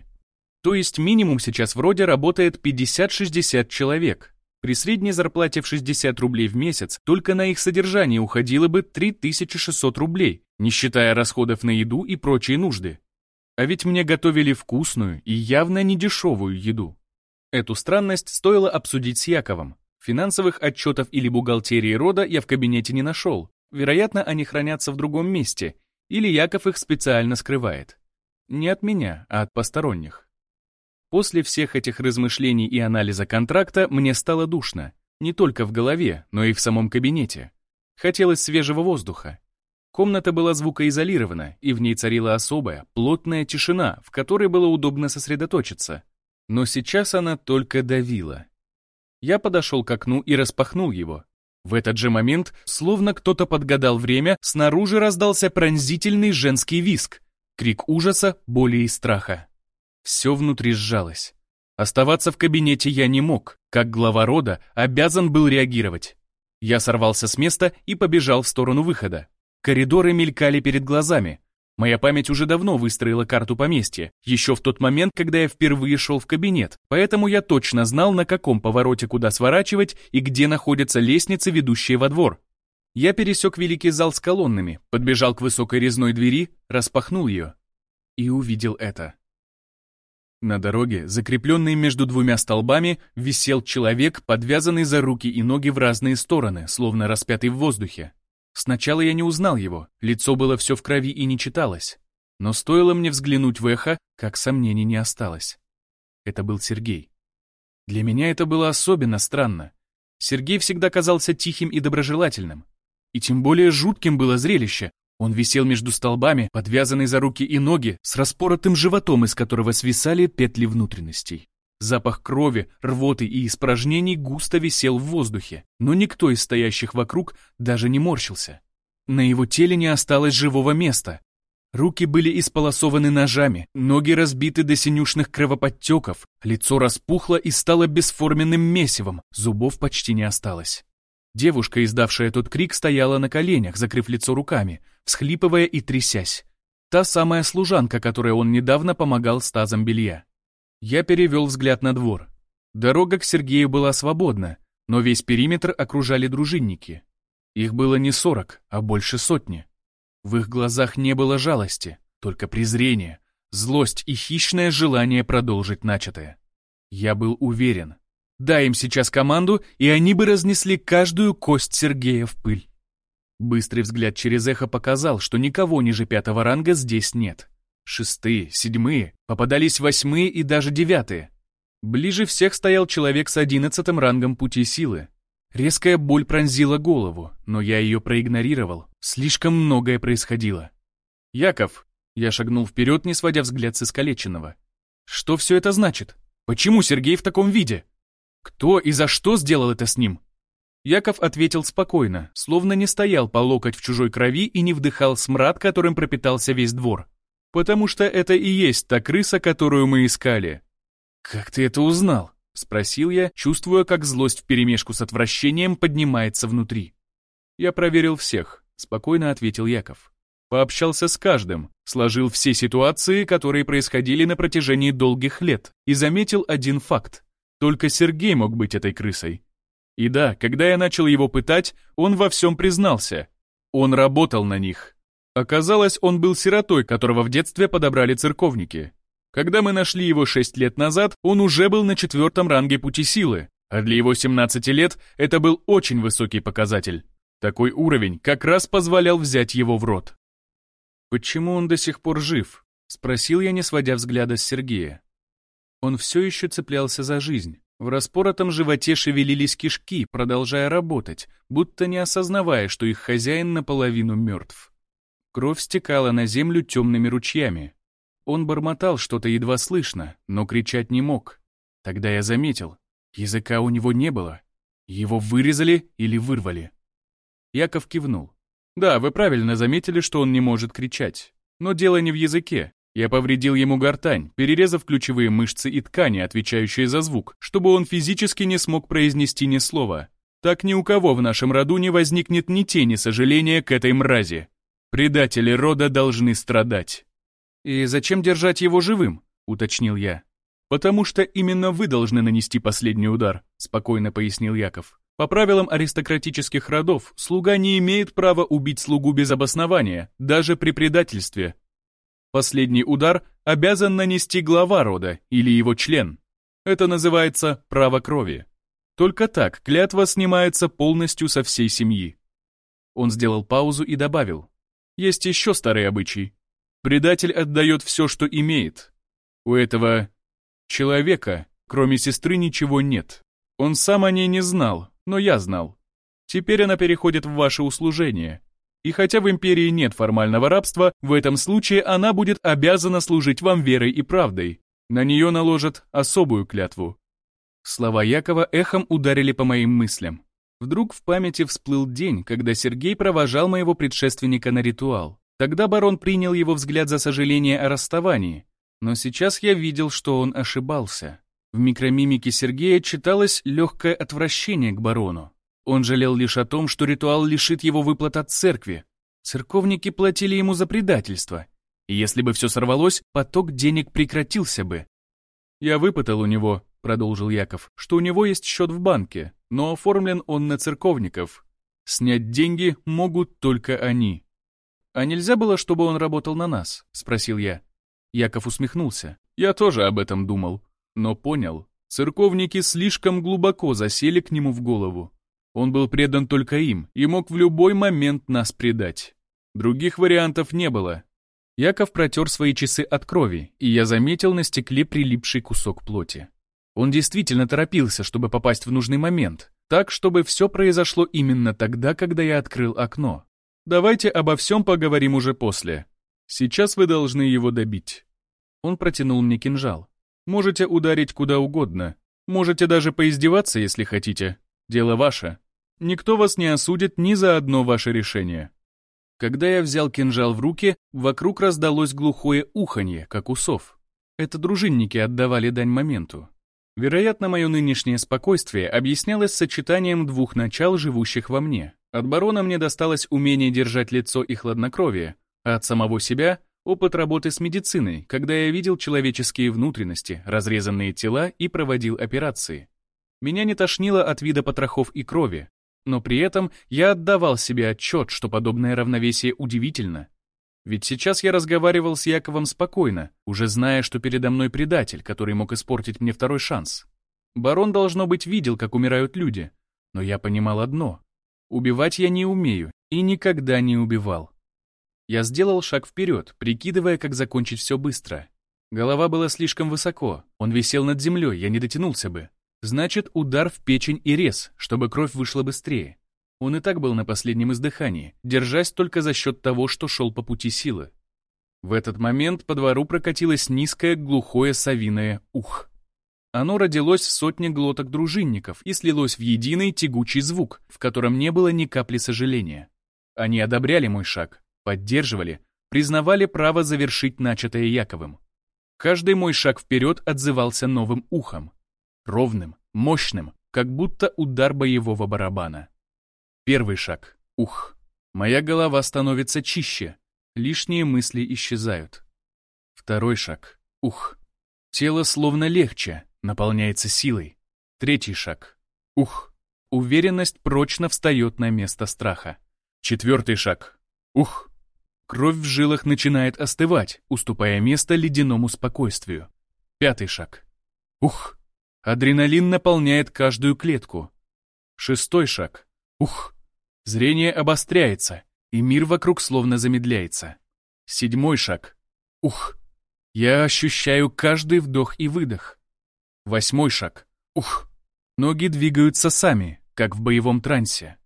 То есть минимум сейчас в роде работает 50-60 человек. При средней зарплате в 60 рублей в месяц только на их содержание уходило бы 3600 рублей, не считая расходов на еду и прочие нужды. А ведь мне готовили вкусную и явно не дешевую еду. Эту странность стоило обсудить с Яковом. Финансовых отчетов или бухгалтерии рода я в кабинете не нашел. Вероятно, они хранятся в другом месте, или Яков их специально скрывает. Не от меня, а от посторонних. После всех этих размышлений и анализа контракта мне стало душно. Не только в голове, но и в самом кабинете. Хотелось свежего воздуха. Комната была звукоизолирована, и в ней царила особая, плотная тишина, в которой было удобно сосредоточиться. Но сейчас она только давила. Я подошел к окну и распахнул его. В этот же момент, словно кто-то подгадал время, снаружи раздался пронзительный женский виск, крик ужаса, боли и страха. Все внутри сжалось. Оставаться в кабинете я не мог, как глава рода обязан был реагировать. Я сорвался с места и побежал в сторону выхода. Коридоры мелькали перед глазами. Моя память уже давно выстроила карту поместья, еще в тот момент, когда я впервые шел в кабинет, поэтому я точно знал, на каком повороте куда сворачивать и где находятся лестницы, ведущие во двор. Я пересек великий зал с колоннами, подбежал к высокой резной двери, распахнул ее и увидел это. На дороге, закрепленной между двумя столбами, висел человек, подвязанный за руки и ноги в разные стороны, словно распятый в воздухе. Сначала я не узнал его, лицо было все в крови и не читалось. Но стоило мне взглянуть в эхо, как сомнений не осталось. Это был Сергей. Для меня это было особенно странно. Сергей всегда казался тихим и доброжелательным. И тем более жутким было зрелище. Он висел между столбами, подвязанный за руки и ноги, с распоротым животом, из которого свисали петли внутренностей. Запах крови, рвоты и испражнений густо висел в воздухе, но никто из стоящих вокруг даже не морщился. На его теле не осталось живого места. Руки были исполосованы ножами, ноги разбиты до синюшных кровоподтеков, лицо распухло и стало бесформенным месивом, зубов почти не осталось. Девушка, издавшая тот крик, стояла на коленях, закрыв лицо руками, всхлипывая и трясясь. Та самая служанка, которой он недавно помогал с белья. Я перевел взгляд на двор. Дорога к Сергею была свободна, но весь периметр окружали дружинники. Их было не сорок, а больше сотни. В их глазах не было жалости, только презрение, злость и хищное желание продолжить начатое. Я был уверен. Дай им сейчас команду, и они бы разнесли каждую кость Сергея в пыль. Быстрый взгляд через эхо показал, что никого ниже пятого ранга здесь нет. Шестые, седьмые, попадались восьмые и даже девятые. Ближе всех стоял человек с одиннадцатым рангом пути силы. Резкая боль пронзила голову, но я ее проигнорировал. Слишком многое происходило. «Яков!» Я шагнул вперед, не сводя взгляд с искалеченного. «Что все это значит? Почему Сергей в таком виде? Кто и за что сделал это с ним?» Яков ответил спокойно, словно не стоял по локоть в чужой крови и не вдыхал смрад, которым пропитался весь двор. Потому что это и есть та крыса, которую мы искали. Как ты это узнал? Спросил я, чувствуя, как злость вперемешку с отвращением поднимается внутри. Я проверил всех, спокойно ответил Яков. Пообщался с каждым, сложил все ситуации, которые происходили на протяжении долгих лет, и заметил один факт. Только Сергей мог быть этой крысой. И да, когда я начал его пытать, он во всем признался. Он работал на них. Оказалось, он был сиротой, которого в детстве подобрали церковники. Когда мы нашли его 6 лет назад, он уже был на четвертом ранге пути силы, а для его 17 лет это был очень высокий показатель. Такой уровень как раз позволял взять его в рот. «Почему он до сих пор жив?» — спросил я, не сводя взгляда с Сергея. Он все еще цеплялся за жизнь. В распоротом животе шевелились кишки, продолжая работать, будто не осознавая, что их хозяин наполовину мертв. Кровь стекала на землю темными ручьями. Он бормотал что-то едва слышно, но кричать не мог. Тогда я заметил. Языка у него не было. Его вырезали или вырвали. Яков кивнул. Да, вы правильно заметили, что он не может кричать. Но дело не в языке. Я повредил ему гортань, перерезав ключевые мышцы и ткани, отвечающие за звук, чтобы он физически не смог произнести ни слова. Так ни у кого в нашем роду не возникнет ни тени сожаления к этой мрази. Предатели рода должны страдать. «И зачем держать его живым?» — уточнил я. «Потому что именно вы должны нанести последний удар», — спокойно пояснил Яков. «По правилам аристократических родов, слуга не имеет права убить слугу без обоснования, даже при предательстве. Последний удар обязан нанести глава рода или его член. Это называется право крови. Только так клятва снимается полностью со всей семьи». Он сделал паузу и добавил. «Есть еще старый обычай. Предатель отдает все, что имеет. У этого Человека, кроме сестры, ничего нет. Он сам о ней не знал, но я знал. Теперь она переходит в ваше услужение. И хотя в империи нет формального рабства, в этом случае она будет обязана служить вам верой и правдой. На нее наложат особую клятву. Слова Якова эхом ударили по моим мыслям. Вдруг в памяти всплыл день, когда Сергей провожал моего предшественника на ритуал. Тогда барон принял его взгляд за сожаление о расставании, но сейчас я видел, что он ошибался. В микромимике Сергея читалось легкое отвращение к барону. Он жалел лишь о том, что ритуал лишит его выплат от церкви. Церковники платили ему за предательство. И если бы все сорвалось, поток денег прекратился бы. «Я выпытал у него», — продолжил Яков, «что у него есть счет в банке, но оформлен он на церковников. Снять деньги могут только они». «А нельзя было, чтобы он работал на нас?» — спросил я. Яков усмехнулся. Я тоже об этом думал, но понял. Церковники слишком глубоко засели к нему в голову. Он был предан только им и мог в любой момент нас предать. Других вариантов не было. Яков протер свои часы от крови, и я заметил на стекле прилипший кусок плоти. Он действительно торопился, чтобы попасть в нужный момент, так, чтобы все произошло именно тогда, когда я открыл окно. Давайте обо всем поговорим уже после. Сейчас вы должны его добить. Он протянул мне кинжал. «Можете ударить куда угодно. Можете даже поиздеваться, если хотите. Дело ваше. Никто вас не осудит ни за одно ваше решение». Когда я взял кинжал в руки, вокруг раздалось глухое уханье, как усов. Это дружинники отдавали дань моменту. Вероятно, мое нынешнее спокойствие объяснялось сочетанием двух начал, живущих во мне. От барона мне досталось умение держать лицо и хладнокровие, а от самого себя Опыт работы с медициной, когда я видел человеческие внутренности, разрезанные тела и проводил операции. Меня не тошнило от вида потрохов и крови, но при этом я отдавал себе отчет, что подобное равновесие удивительно. Ведь сейчас я разговаривал с Яковом спокойно, уже зная, что передо мной предатель, который мог испортить мне второй шанс. Барон, должно быть, видел, как умирают люди, но я понимал одно — убивать я не умею и никогда не убивал. Я сделал шаг вперед, прикидывая, как закончить все быстро. Голова была слишком высоко, он висел над землей, я не дотянулся бы. Значит, удар в печень и рез, чтобы кровь вышла быстрее. Он и так был на последнем издыхании, держась только за счет того, что шел по пути силы. В этот момент по двору прокатилось низкое, глухое совиное «ух». Оно родилось в сотне глоток дружинников и слилось в единый тягучий звук, в котором не было ни капли сожаления. Они одобряли мой шаг, поддерживали, признавали право завершить начатое Яковым. Каждый мой шаг вперед отзывался новым ухом. Ровным, мощным, как будто удар боевого барабана. Первый шаг. Ух. Моя голова становится чище. Лишние мысли исчезают. Второй шаг. Ух. Тело словно легче, наполняется силой. Третий шаг. Ух. Уверенность прочно встает на место страха. Четвертый шаг. Ух. Кровь в жилах начинает остывать, уступая место ледяному спокойствию. Пятый шаг. Ух! Адреналин наполняет каждую клетку. Шестой шаг. Ух! Зрение обостряется, и мир вокруг словно замедляется. Седьмой шаг. Ух! Я ощущаю каждый вдох и выдох. Восьмой шаг. Ух! Ноги двигаются сами, как в боевом трансе.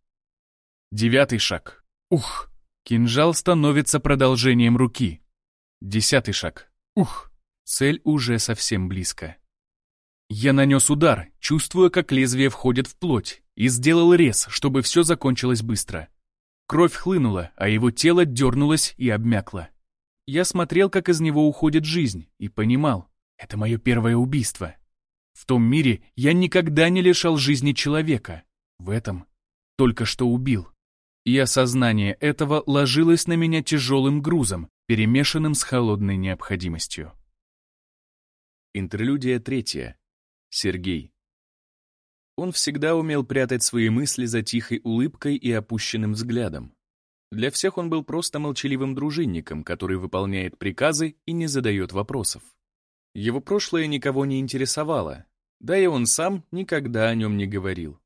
Девятый шаг. Ух! Кинжал становится продолжением руки. Десятый шаг. Ух, цель уже совсем близко. Я нанес удар, чувствуя, как лезвие входит в плоть, и сделал рез, чтобы все закончилось быстро. Кровь хлынула, а его тело дернулось и обмякло. Я смотрел, как из него уходит жизнь, и понимал, это мое первое убийство. В том мире я никогда не лишал жизни человека. В этом только что убил. И осознание этого ложилось на меня тяжелым грузом, перемешанным с холодной необходимостью. Интерлюдия третья. Сергей. Он всегда умел прятать свои мысли за тихой улыбкой и опущенным взглядом. Для всех он был просто молчаливым дружинником, который выполняет приказы и не задает вопросов. Его прошлое никого не интересовало, да и он сам никогда о нем не говорил.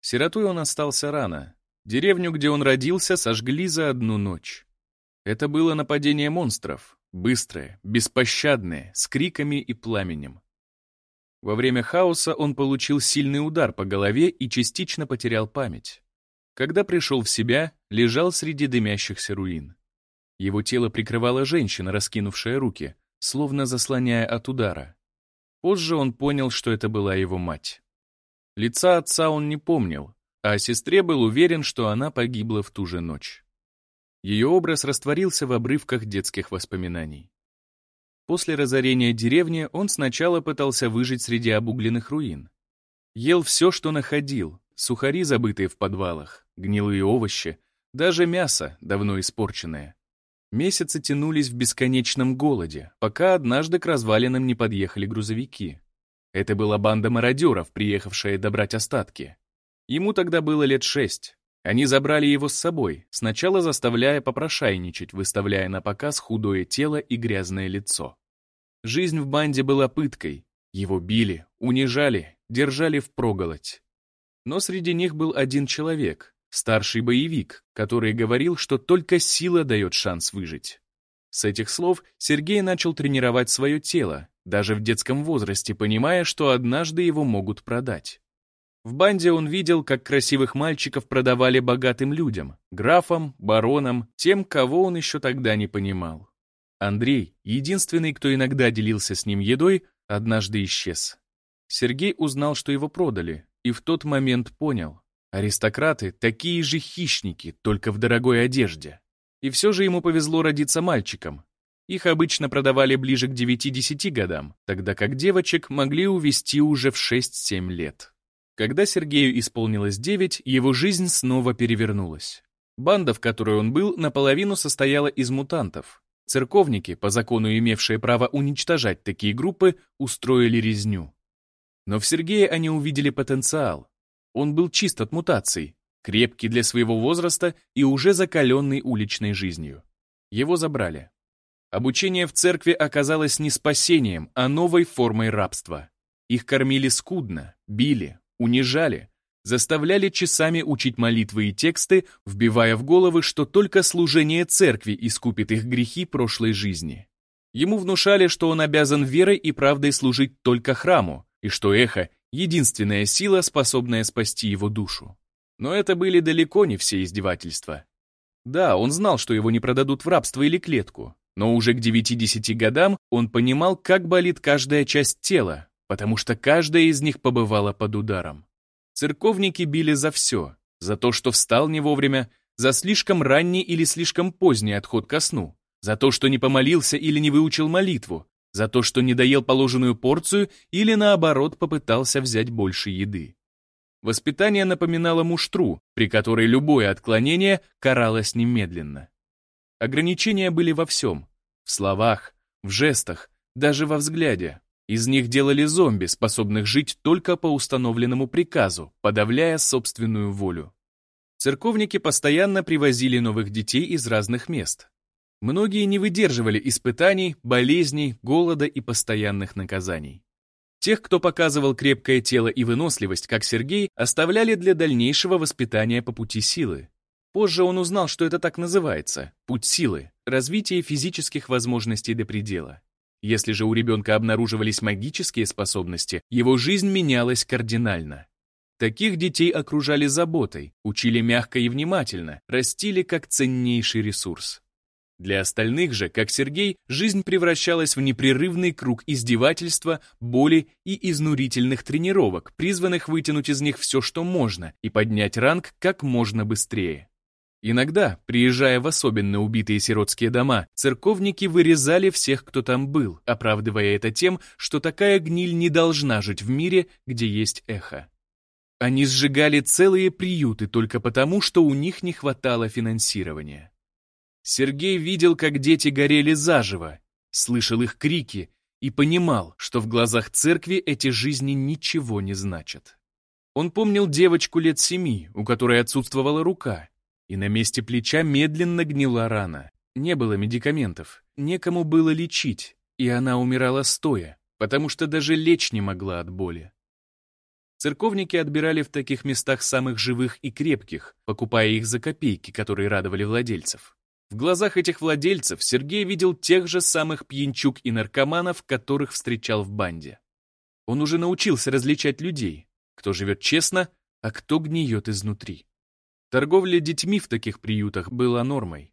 Сиротой он остался рано. Деревню, где он родился, сожгли за одну ночь. Это было нападение монстров, быстрое, беспощадное, с криками и пламенем. Во время хаоса он получил сильный удар по голове и частично потерял память. Когда пришел в себя, лежал среди дымящихся руин. Его тело прикрывала женщина, раскинувшая руки, словно заслоняя от удара. Позже он понял, что это была его мать. Лица отца он не помнил, а сестре был уверен, что она погибла в ту же ночь. Ее образ растворился в обрывках детских воспоминаний. После разорения деревни он сначала пытался выжить среди обугленных руин. Ел все, что находил, сухари, забытые в подвалах, гнилые овощи, даже мясо, давно испорченное. Месяцы тянулись в бесконечном голоде, пока однажды к развалинам не подъехали грузовики. Это была банда мародеров, приехавшая добрать остатки. Ему тогда было лет шесть. Они забрали его с собой, сначала заставляя попрошайничать, выставляя на показ худое тело и грязное лицо. Жизнь в банде была пыткой. Его били, унижали, держали в впроголодь. Но среди них был один человек, старший боевик, который говорил, что только сила дает шанс выжить. С этих слов Сергей начал тренировать свое тело, даже в детском возрасте, понимая, что однажды его могут продать. В банде он видел, как красивых мальчиков продавали богатым людям, графам, баронам, тем, кого он еще тогда не понимал. Андрей, единственный, кто иногда делился с ним едой, однажды исчез. Сергей узнал, что его продали, и в тот момент понял. Аристократы — такие же хищники, только в дорогой одежде. И все же ему повезло родиться мальчиком. Их обычно продавали ближе к 9-10 годам, тогда как девочек могли увести уже в 6-7 лет. Когда Сергею исполнилось 9, его жизнь снова перевернулась. Банда, в которой он был, наполовину состояла из мутантов. Церковники, по закону имевшие право уничтожать такие группы, устроили резню. Но в Сергее они увидели потенциал. Он был чист от мутаций, крепкий для своего возраста и уже закаленный уличной жизнью. Его забрали. Обучение в церкви оказалось не спасением, а новой формой рабства. Их кормили скудно, били, унижали, заставляли часами учить молитвы и тексты, вбивая в головы, что только служение церкви искупит их грехи прошлой жизни. Ему внушали, что он обязан верой и правдой служить только храму, и что эхо — единственная сила, способная спасти его душу. Но это были далеко не все издевательства. Да, он знал, что его не продадут в рабство или клетку, но уже к 9-10 годам он понимал, как болит каждая часть тела, потому что каждая из них побывала под ударом. Церковники били за все. За то, что встал не вовремя, за слишком ранний или слишком поздний отход ко сну, за то, что не помолился или не выучил молитву, за то, что не доел положенную порцию или, наоборот, попытался взять больше еды. Воспитание напоминало муштру, при которой любое отклонение каралось немедленно. Ограничения были во всем — в словах, в жестах, даже во взгляде. Из них делали зомби, способных жить только по установленному приказу, подавляя собственную волю. Церковники постоянно привозили новых детей из разных мест. Многие не выдерживали испытаний, болезней, голода и постоянных наказаний. Тех, кто показывал крепкое тело и выносливость, как Сергей, оставляли для дальнейшего воспитания по пути силы. Позже он узнал, что это так называется – путь силы, развитие физических возможностей до предела. Если же у ребенка обнаруживались магические способности, его жизнь менялась кардинально. Таких детей окружали заботой, учили мягко и внимательно, растили как ценнейший ресурс. Для остальных же, как Сергей, жизнь превращалась в непрерывный круг издевательства, боли и изнурительных тренировок, призванных вытянуть из них все, что можно, и поднять ранг как можно быстрее. Иногда, приезжая в особенно убитые сиротские дома, церковники вырезали всех, кто там был, оправдывая это тем, что такая гниль не должна жить в мире, где есть эхо. Они сжигали целые приюты только потому, что у них не хватало финансирования. Сергей видел, как дети горели заживо, слышал их крики и понимал, что в глазах церкви эти жизни ничего не значат. Он помнил девочку лет семи, у которой отсутствовала рука, и на месте плеча медленно гнила рана. Не было медикаментов, некому было лечить, и она умирала стоя, потому что даже лечь не могла от боли. Церковники отбирали в таких местах самых живых и крепких, покупая их за копейки, которые радовали владельцев. В глазах этих владельцев Сергей видел тех же самых пьянчук и наркоманов, которых встречал в банде. Он уже научился различать людей, кто живет честно, а кто гниет изнутри. Торговля детьми в таких приютах была нормой.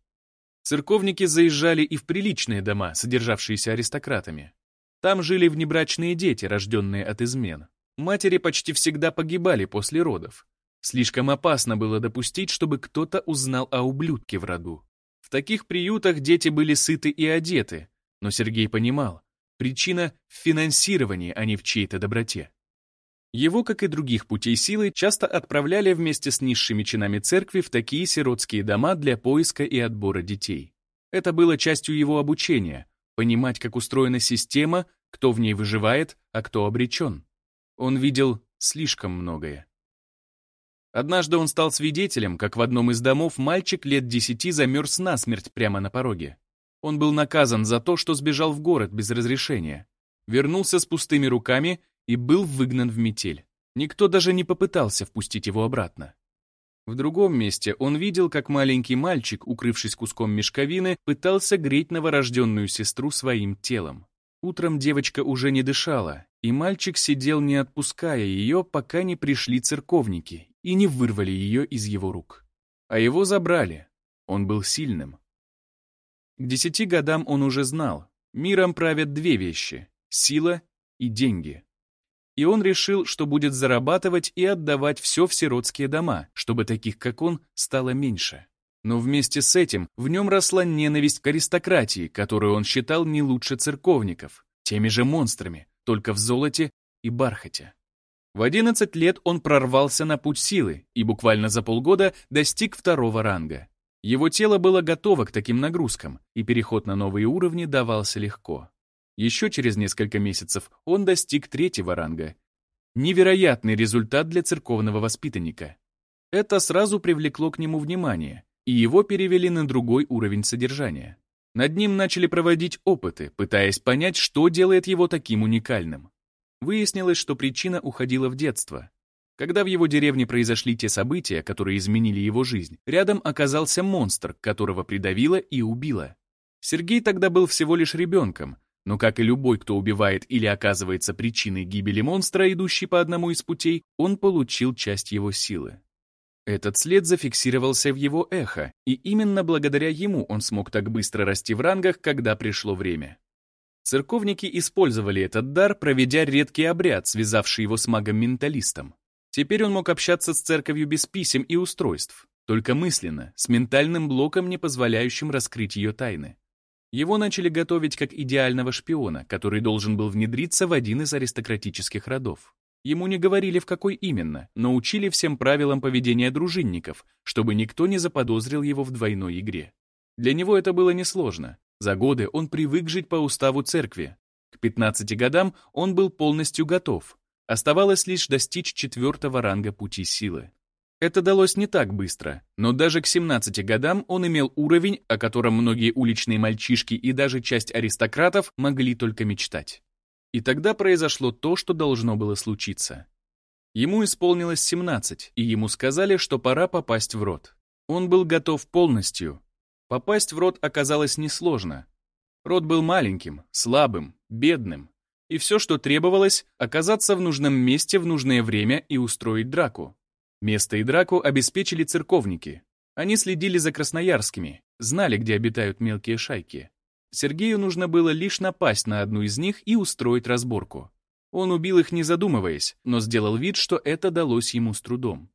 Церковники заезжали и в приличные дома, содержавшиеся аристократами. Там жили внебрачные дети, рожденные от измен. Матери почти всегда погибали после родов. Слишком опасно было допустить, чтобы кто-то узнал о ублюдке в роду. В таких приютах дети были сыты и одеты, но Сергей понимал, причина в финансировании, а не в чьей-то доброте. Его, как и других путей силы, часто отправляли вместе с низшими чинами церкви в такие сиротские дома для поиска и отбора детей. Это было частью его обучения — понимать, как устроена система, кто в ней выживает, а кто обречен. Он видел слишком многое. Однажды он стал свидетелем, как в одном из домов мальчик лет десяти замерз насмерть прямо на пороге. Он был наказан за то, что сбежал в город без разрешения. Вернулся с пустыми руками и был выгнан в метель. Никто даже не попытался впустить его обратно. В другом месте он видел, как маленький мальчик, укрывшись куском мешковины, пытался греть новорожденную сестру своим телом. Утром девочка уже не дышала, и мальчик сидел, не отпуская ее, пока не пришли церковники и не вырвали ее из его рук. А его забрали. Он был сильным. К десяти годам он уже знал, миром правят две вещи — сила и деньги. И он решил, что будет зарабатывать и отдавать все в сиротские дома, чтобы таких, как он, стало меньше. Но вместе с этим в нем росла ненависть к аристократии, которую он считал не лучше церковников, теми же монстрами, только в золоте и бархате. В 11 лет он прорвался на путь силы и буквально за полгода достиг второго ранга. Его тело было готово к таким нагрузкам, и переход на новые уровни давался легко. Еще через несколько месяцев он достиг третьего ранга. Невероятный результат для церковного воспитанника. Это сразу привлекло к нему внимание, и его перевели на другой уровень содержания. Над ним начали проводить опыты, пытаясь понять, что делает его таким уникальным. Выяснилось, что причина уходила в детство. Когда в его деревне произошли те события, которые изменили его жизнь, рядом оказался монстр, которого придавило и убило. Сергей тогда был всего лишь ребенком, но как и любой, кто убивает или оказывается причиной гибели монстра, идущей по одному из путей, он получил часть его силы. Этот след зафиксировался в его эхо, и именно благодаря ему он смог так быстро расти в рангах, когда пришло время. Церковники использовали этот дар, проведя редкий обряд, связавший его с магом-менталистом. Теперь он мог общаться с церковью без писем и устройств, только мысленно, с ментальным блоком, не позволяющим раскрыть ее тайны. Его начали готовить как идеального шпиона, который должен был внедриться в один из аристократических родов. Ему не говорили, в какой именно, но учили всем правилам поведения дружинников, чтобы никто не заподозрил его в двойной игре. Для него это было несложно. За годы он привык жить по уставу церкви. К 15 годам он был полностью готов. Оставалось лишь достичь четвертого ранга пути силы. Это далось не так быстро, но даже к 17 годам он имел уровень, о котором многие уличные мальчишки и даже часть аристократов могли только мечтать. И тогда произошло то, что должно было случиться. Ему исполнилось 17, и ему сказали, что пора попасть в рот. Он был готов полностью. Попасть в рот оказалось несложно. Рот был маленьким, слабым, бедным. И все, что требовалось, оказаться в нужном месте в нужное время и устроить драку. Место и драку обеспечили церковники. Они следили за красноярскими, знали, где обитают мелкие шайки. Сергею нужно было лишь напасть на одну из них и устроить разборку. Он убил их не задумываясь, но сделал вид, что это далось ему с трудом.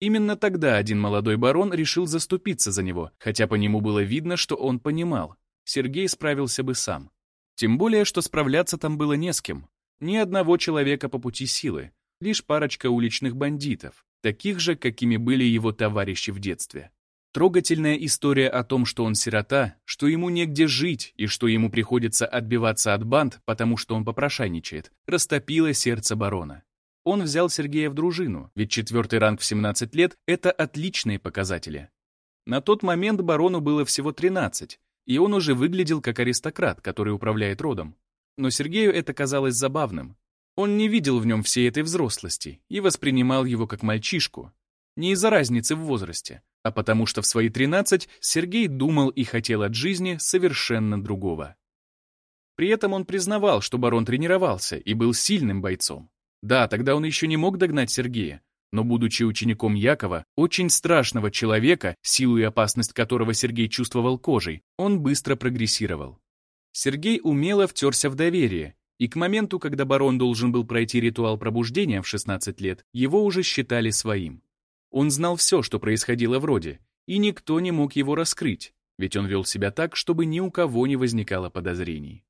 Именно тогда один молодой барон решил заступиться за него, хотя по нему было видно, что он понимал. Сергей справился бы сам. Тем более, что справляться там было не с кем. Ни одного человека по пути силы, лишь парочка уличных бандитов, таких же, какими были его товарищи в детстве. Трогательная история о том, что он сирота, что ему негде жить и что ему приходится отбиваться от банд, потому что он попрошайничает, растопила сердце барона. Он взял Сергея в дружину, ведь четвертый ранг в 17 лет — это отличные показатели. На тот момент барону было всего 13, и он уже выглядел как аристократ, который управляет родом. Но Сергею это казалось забавным. Он не видел в нем всей этой взрослости и воспринимал его как мальчишку. Не из-за разницы в возрасте, а потому что в свои 13 Сергей думал и хотел от жизни совершенно другого. При этом он признавал, что барон тренировался и был сильным бойцом. Да, тогда он еще не мог догнать Сергея, но, будучи учеником Якова, очень страшного человека, силу и опасность которого Сергей чувствовал кожей, он быстро прогрессировал. Сергей умело втерся в доверие, и к моменту, когда барон должен был пройти ритуал пробуждения в 16 лет, его уже считали своим. Он знал все, что происходило в роде, и никто не мог его раскрыть, ведь он вел себя так, чтобы ни у кого не возникало подозрений.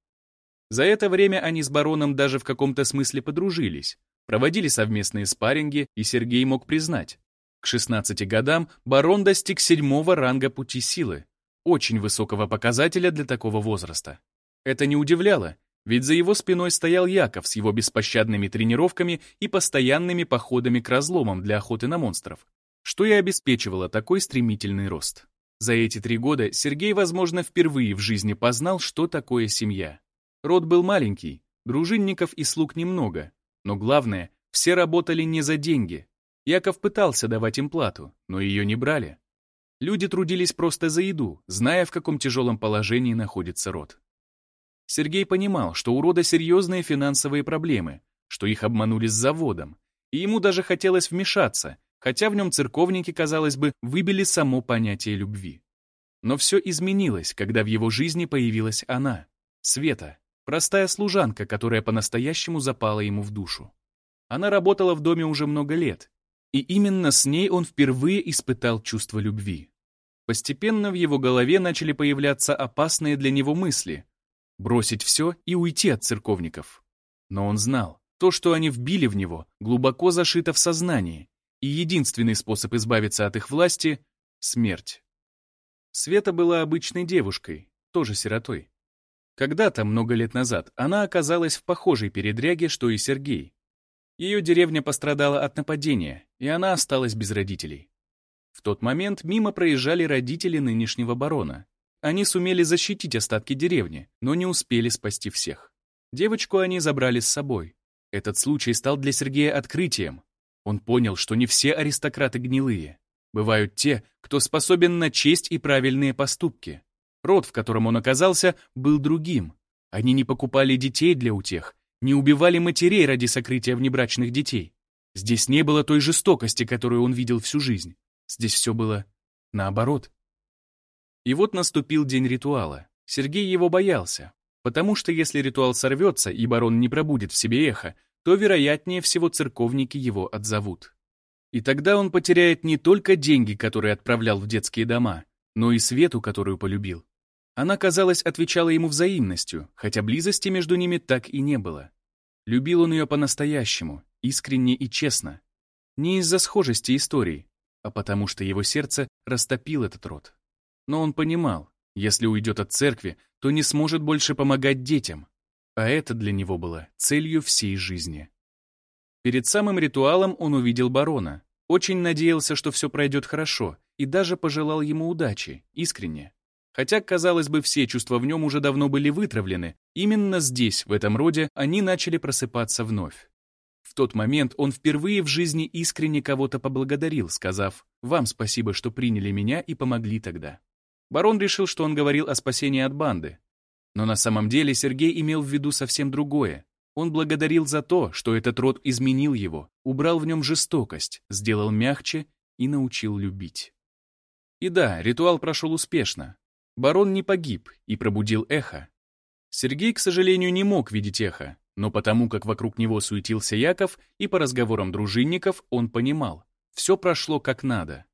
За это время они с бароном даже в каком-то смысле подружились, проводили совместные спарринги, и Сергей мог признать. К 16 годам барон достиг седьмого ранга пути силы, очень высокого показателя для такого возраста. Это не удивляло, ведь за его спиной стоял Яков с его беспощадными тренировками и постоянными походами к разломам для охоты на монстров, что и обеспечивало такой стремительный рост. За эти три года Сергей, возможно, впервые в жизни познал, что такое семья. Род был маленький, дружинников и слуг немного, но главное, все работали не за деньги. Яков пытался давать им плату, но ее не брали. Люди трудились просто за еду, зная, в каком тяжелом положении находится род. Сергей понимал, что у рода серьезные финансовые проблемы, что их обманули с заводом, и ему даже хотелось вмешаться, хотя в нем церковники, казалось бы, выбили само понятие любви. Но все изменилось, когда в его жизни появилась она, Света, простая служанка, которая по-настоящему запала ему в душу. Она работала в доме уже много лет, и именно с ней он впервые испытал чувство любви. Постепенно в его голове начали появляться опасные для него мысли, бросить все и уйти от церковников. Но он знал, то, что они вбили в него, глубоко зашито в сознании, и единственный способ избавиться от их власти — смерть. Света была обычной девушкой, тоже сиротой. Когда-то, много лет назад, она оказалась в похожей передряге, что и Сергей. Ее деревня пострадала от нападения, и она осталась без родителей. В тот момент мимо проезжали родители нынешнего барона, они сумели защитить остатки деревни, но не успели спасти всех. Девочку они забрали с собой. Этот случай стал для Сергея открытием. Он понял, что не все аристократы гнилые. Бывают те, кто способен на честь и правильные поступки. Род, в котором он оказался, был другим. Они не покупали детей для утех, не убивали матерей ради сокрытия внебрачных детей. Здесь не было той жестокости, которую он видел всю жизнь. Здесь все было наоборот. И вот наступил день ритуала. Сергей его боялся, потому что если ритуал сорвется и барон не пробудет в себе эхо, то, вероятнее всего, церковники его отзовут. И тогда он потеряет не только деньги, которые отправлял в детские дома, но и свету, которую полюбил. Она, казалось, отвечала ему взаимностью, хотя близости между ними так и не было. Любил он ее по-настоящему, искренне и честно. Не из-за схожести историй, а потому что его сердце растопил этот род. Но он понимал, если уйдет от церкви, то не сможет больше помогать детям. А это для него было целью всей жизни. Перед самым ритуалом он увидел барона. Очень надеялся, что все пройдет хорошо, и даже пожелал ему удачи, искренне. Хотя, казалось бы, все чувства в нем уже давно были вытравлены, именно здесь, в этом роде, они начали просыпаться вновь. В тот момент он впервые в жизни искренне кого-то поблагодарил, сказав «Вам спасибо, что приняли меня и помогли тогда». Барон решил, что он говорил о спасении от банды. Но на самом деле Сергей имел в виду совсем другое. Он благодарил за то, что этот род изменил его, убрал в нем жестокость, сделал мягче и научил любить. И да, ритуал прошел успешно. Барон не погиб и пробудил эхо. Сергей, к сожалению, не мог видеть эхо, но потому как вокруг него суетился Яков и по разговорам дружинников он понимал, все прошло как надо.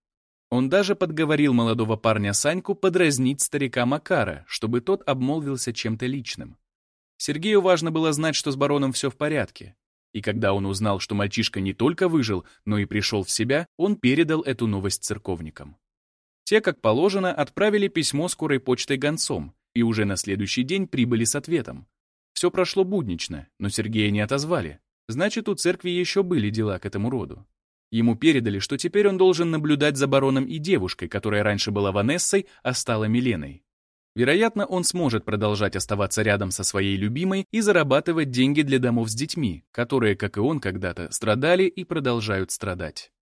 Он даже подговорил молодого парня Саньку подразнить старика Макара, чтобы тот обмолвился чем-то личным. Сергею важно было знать, что с бароном все в порядке. И когда он узнал, что мальчишка не только выжил, но и пришел в себя, он передал эту новость церковникам. Те, как положено, отправили письмо скорой почтой гонцом, и уже на следующий день прибыли с ответом. Все прошло буднично, но Сергея не отозвали. Значит, у церкви еще были дела к этому роду. Ему передали, что теперь он должен наблюдать за бароном и девушкой, которая раньше была Ванессой, а стала Миленой. Вероятно, он сможет продолжать оставаться рядом со своей любимой и зарабатывать деньги для домов с детьми, которые, как и он когда-то, страдали и продолжают страдать.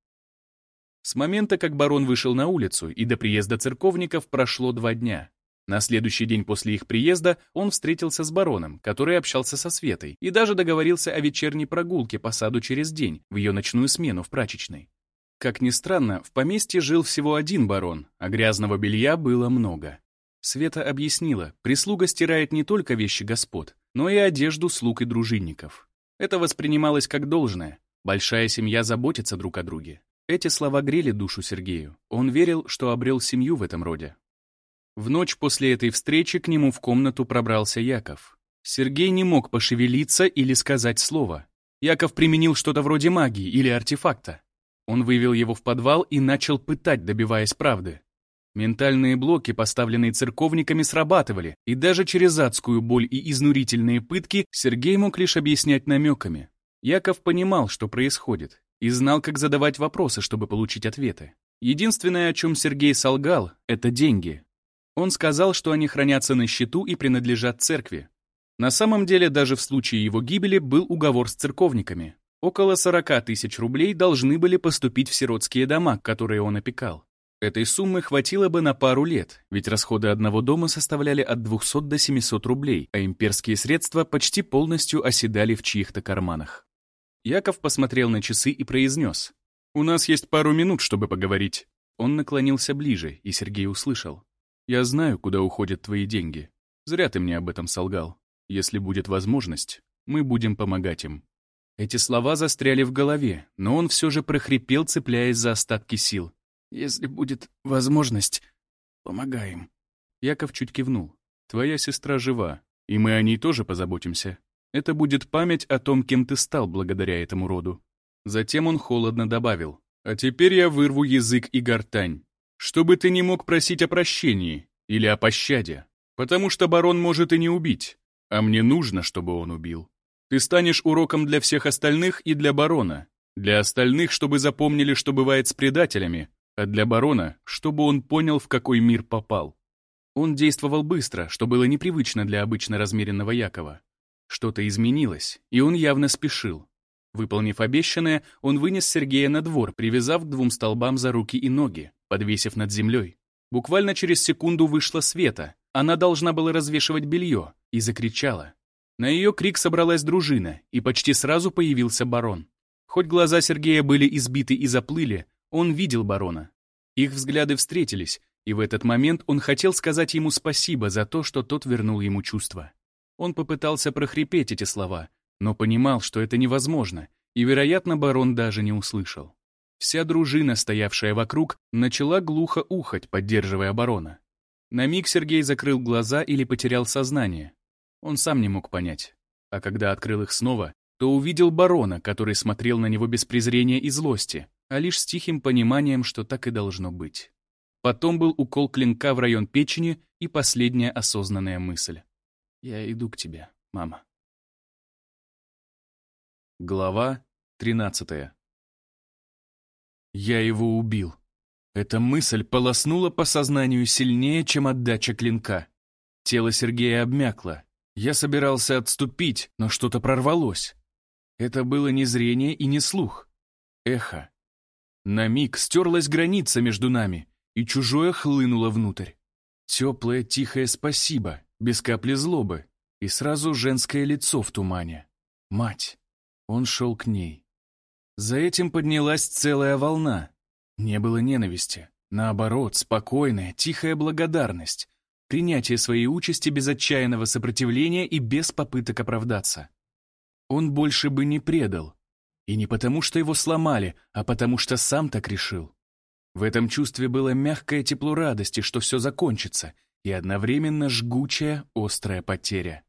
С момента, как барон вышел на улицу и до приезда церковников прошло два дня. На следующий день после их приезда он встретился с бароном, который общался со Светой, и даже договорился о вечерней прогулке по саду через день, в ее ночную смену в прачечной. Как ни странно, в поместье жил всего один барон, а грязного белья было много. Света объяснила, прислуга стирает не только вещи господ, но и одежду слуг и дружинников. Это воспринималось как должное. Большая семья заботится друг о друге. Эти слова грели душу Сергею. Он верил, что обрел семью в этом роде. В ночь после этой встречи к нему в комнату пробрался Яков. Сергей не мог пошевелиться или сказать слово. Яков применил что-то вроде магии или артефакта. Он вывел его в подвал и начал пытать, добиваясь правды. Ментальные блоки, поставленные церковниками, срабатывали, и даже через адскую боль и изнурительные пытки Сергей мог лишь объяснять намеками. Яков понимал, что происходит, и знал, как задавать вопросы, чтобы получить ответы. Единственное, о чем Сергей солгал, — это деньги. Он сказал, что они хранятся на счету и принадлежат церкви. На самом деле, даже в случае его гибели был уговор с церковниками. Около 40 тысяч рублей должны были поступить в сиротские дома, которые он опекал. Этой суммы хватило бы на пару лет, ведь расходы одного дома составляли от 200 до 700 рублей, а имперские средства почти полностью оседали в чьих-то карманах. Яков посмотрел на часы и произнес. «У нас есть пару минут, чтобы поговорить». Он наклонился ближе, и Сергей услышал. Я знаю, куда уходят твои деньги. Зря ты мне об этом солгал. Если будет возможность, мы будем помогать им». Эти слова застряли в голове, но он все же прохрипел, цепляясь за остатки сил. «Если будет возможность, помогаем». Яков чуть кивнул. «Твоя сестра жива, и мы о ней тоже позаботимся. Это будет память о том, кем ты стал благодаря этому роду». Затем он холодно добавил. «А теперь я вырву язык и гортань чтобы ты не мог просить о прощении или о пощаде, потому что барон может и не убить, а мне нужно, чтобы он убил. Ты станешь уроком для всех остальных и для барона. Для остальных, чтобы запомнили, что бывает с предателями, а для барона, чтобы он понял, в какой мир попал. Он действовал быстро, что было непривычно для обычно размеренного Якова. Что-то изменилось, и он явно спешил. Выполнив обещанное, он вынес Сергея на двор, привязав к двум столбам за руки и ноги подвесив над землей. Буквально через секунду вышла Света. Она должна была развешивать белье, и закричала. На ее крик собралась дружина, и почти сразу появился барон. Хоть глаза Сергея были избиты и заплыли, он видел барона. Их взгляды встретились, и в этот момент он хотел сказать ему спасибо за то, что тот вернул ему чувства. Он попытался прохрипеть эти слова, но понимал, что это невозможно, и, вероятно, барон даже не услышал. Вся дружина, стоявшая вокруг, начала глухо ухать, поддерживая оборону. На миг Сергей закрыл глаза или потерял сознание. Он сам не мог понять. А когда открыл их снова, то увидел барона, который смотрел на него без презрения и злости, а лишь с тихим пониманием, что так и должно быть. Потом был укол клинка в район печени и последняя осознанная мысль. «Я иду к тебе, мама». Глава тринадцатая. Я его убил. Эта мысль полоснула по сознанию сильнее, чем отдача клинка. Тело Сергея обмякло. Я собирался отступить, но что-то прорвалось. Это было не зрение и не слух. Эхо. На миг стерлась граница между нами, и чужое хлынуло внутрь. Теплое, тихое спасибо, без капли злобы, и сразу женское лицо в тумане. Мать. Он шел к ней. За этим поднялась целая волна. Не было ненависти. Наоборот, спокойная, тихая благодарность. принятие своей участи без отчаянного сопротивления и без попыток оправдаться. Он больше бы не предал. И не потому, что его сломали, а потому, что сам так решил. В этом чувстве было мягкое тепло радости, что все закончится, и одновременно жгучая, острая потеря.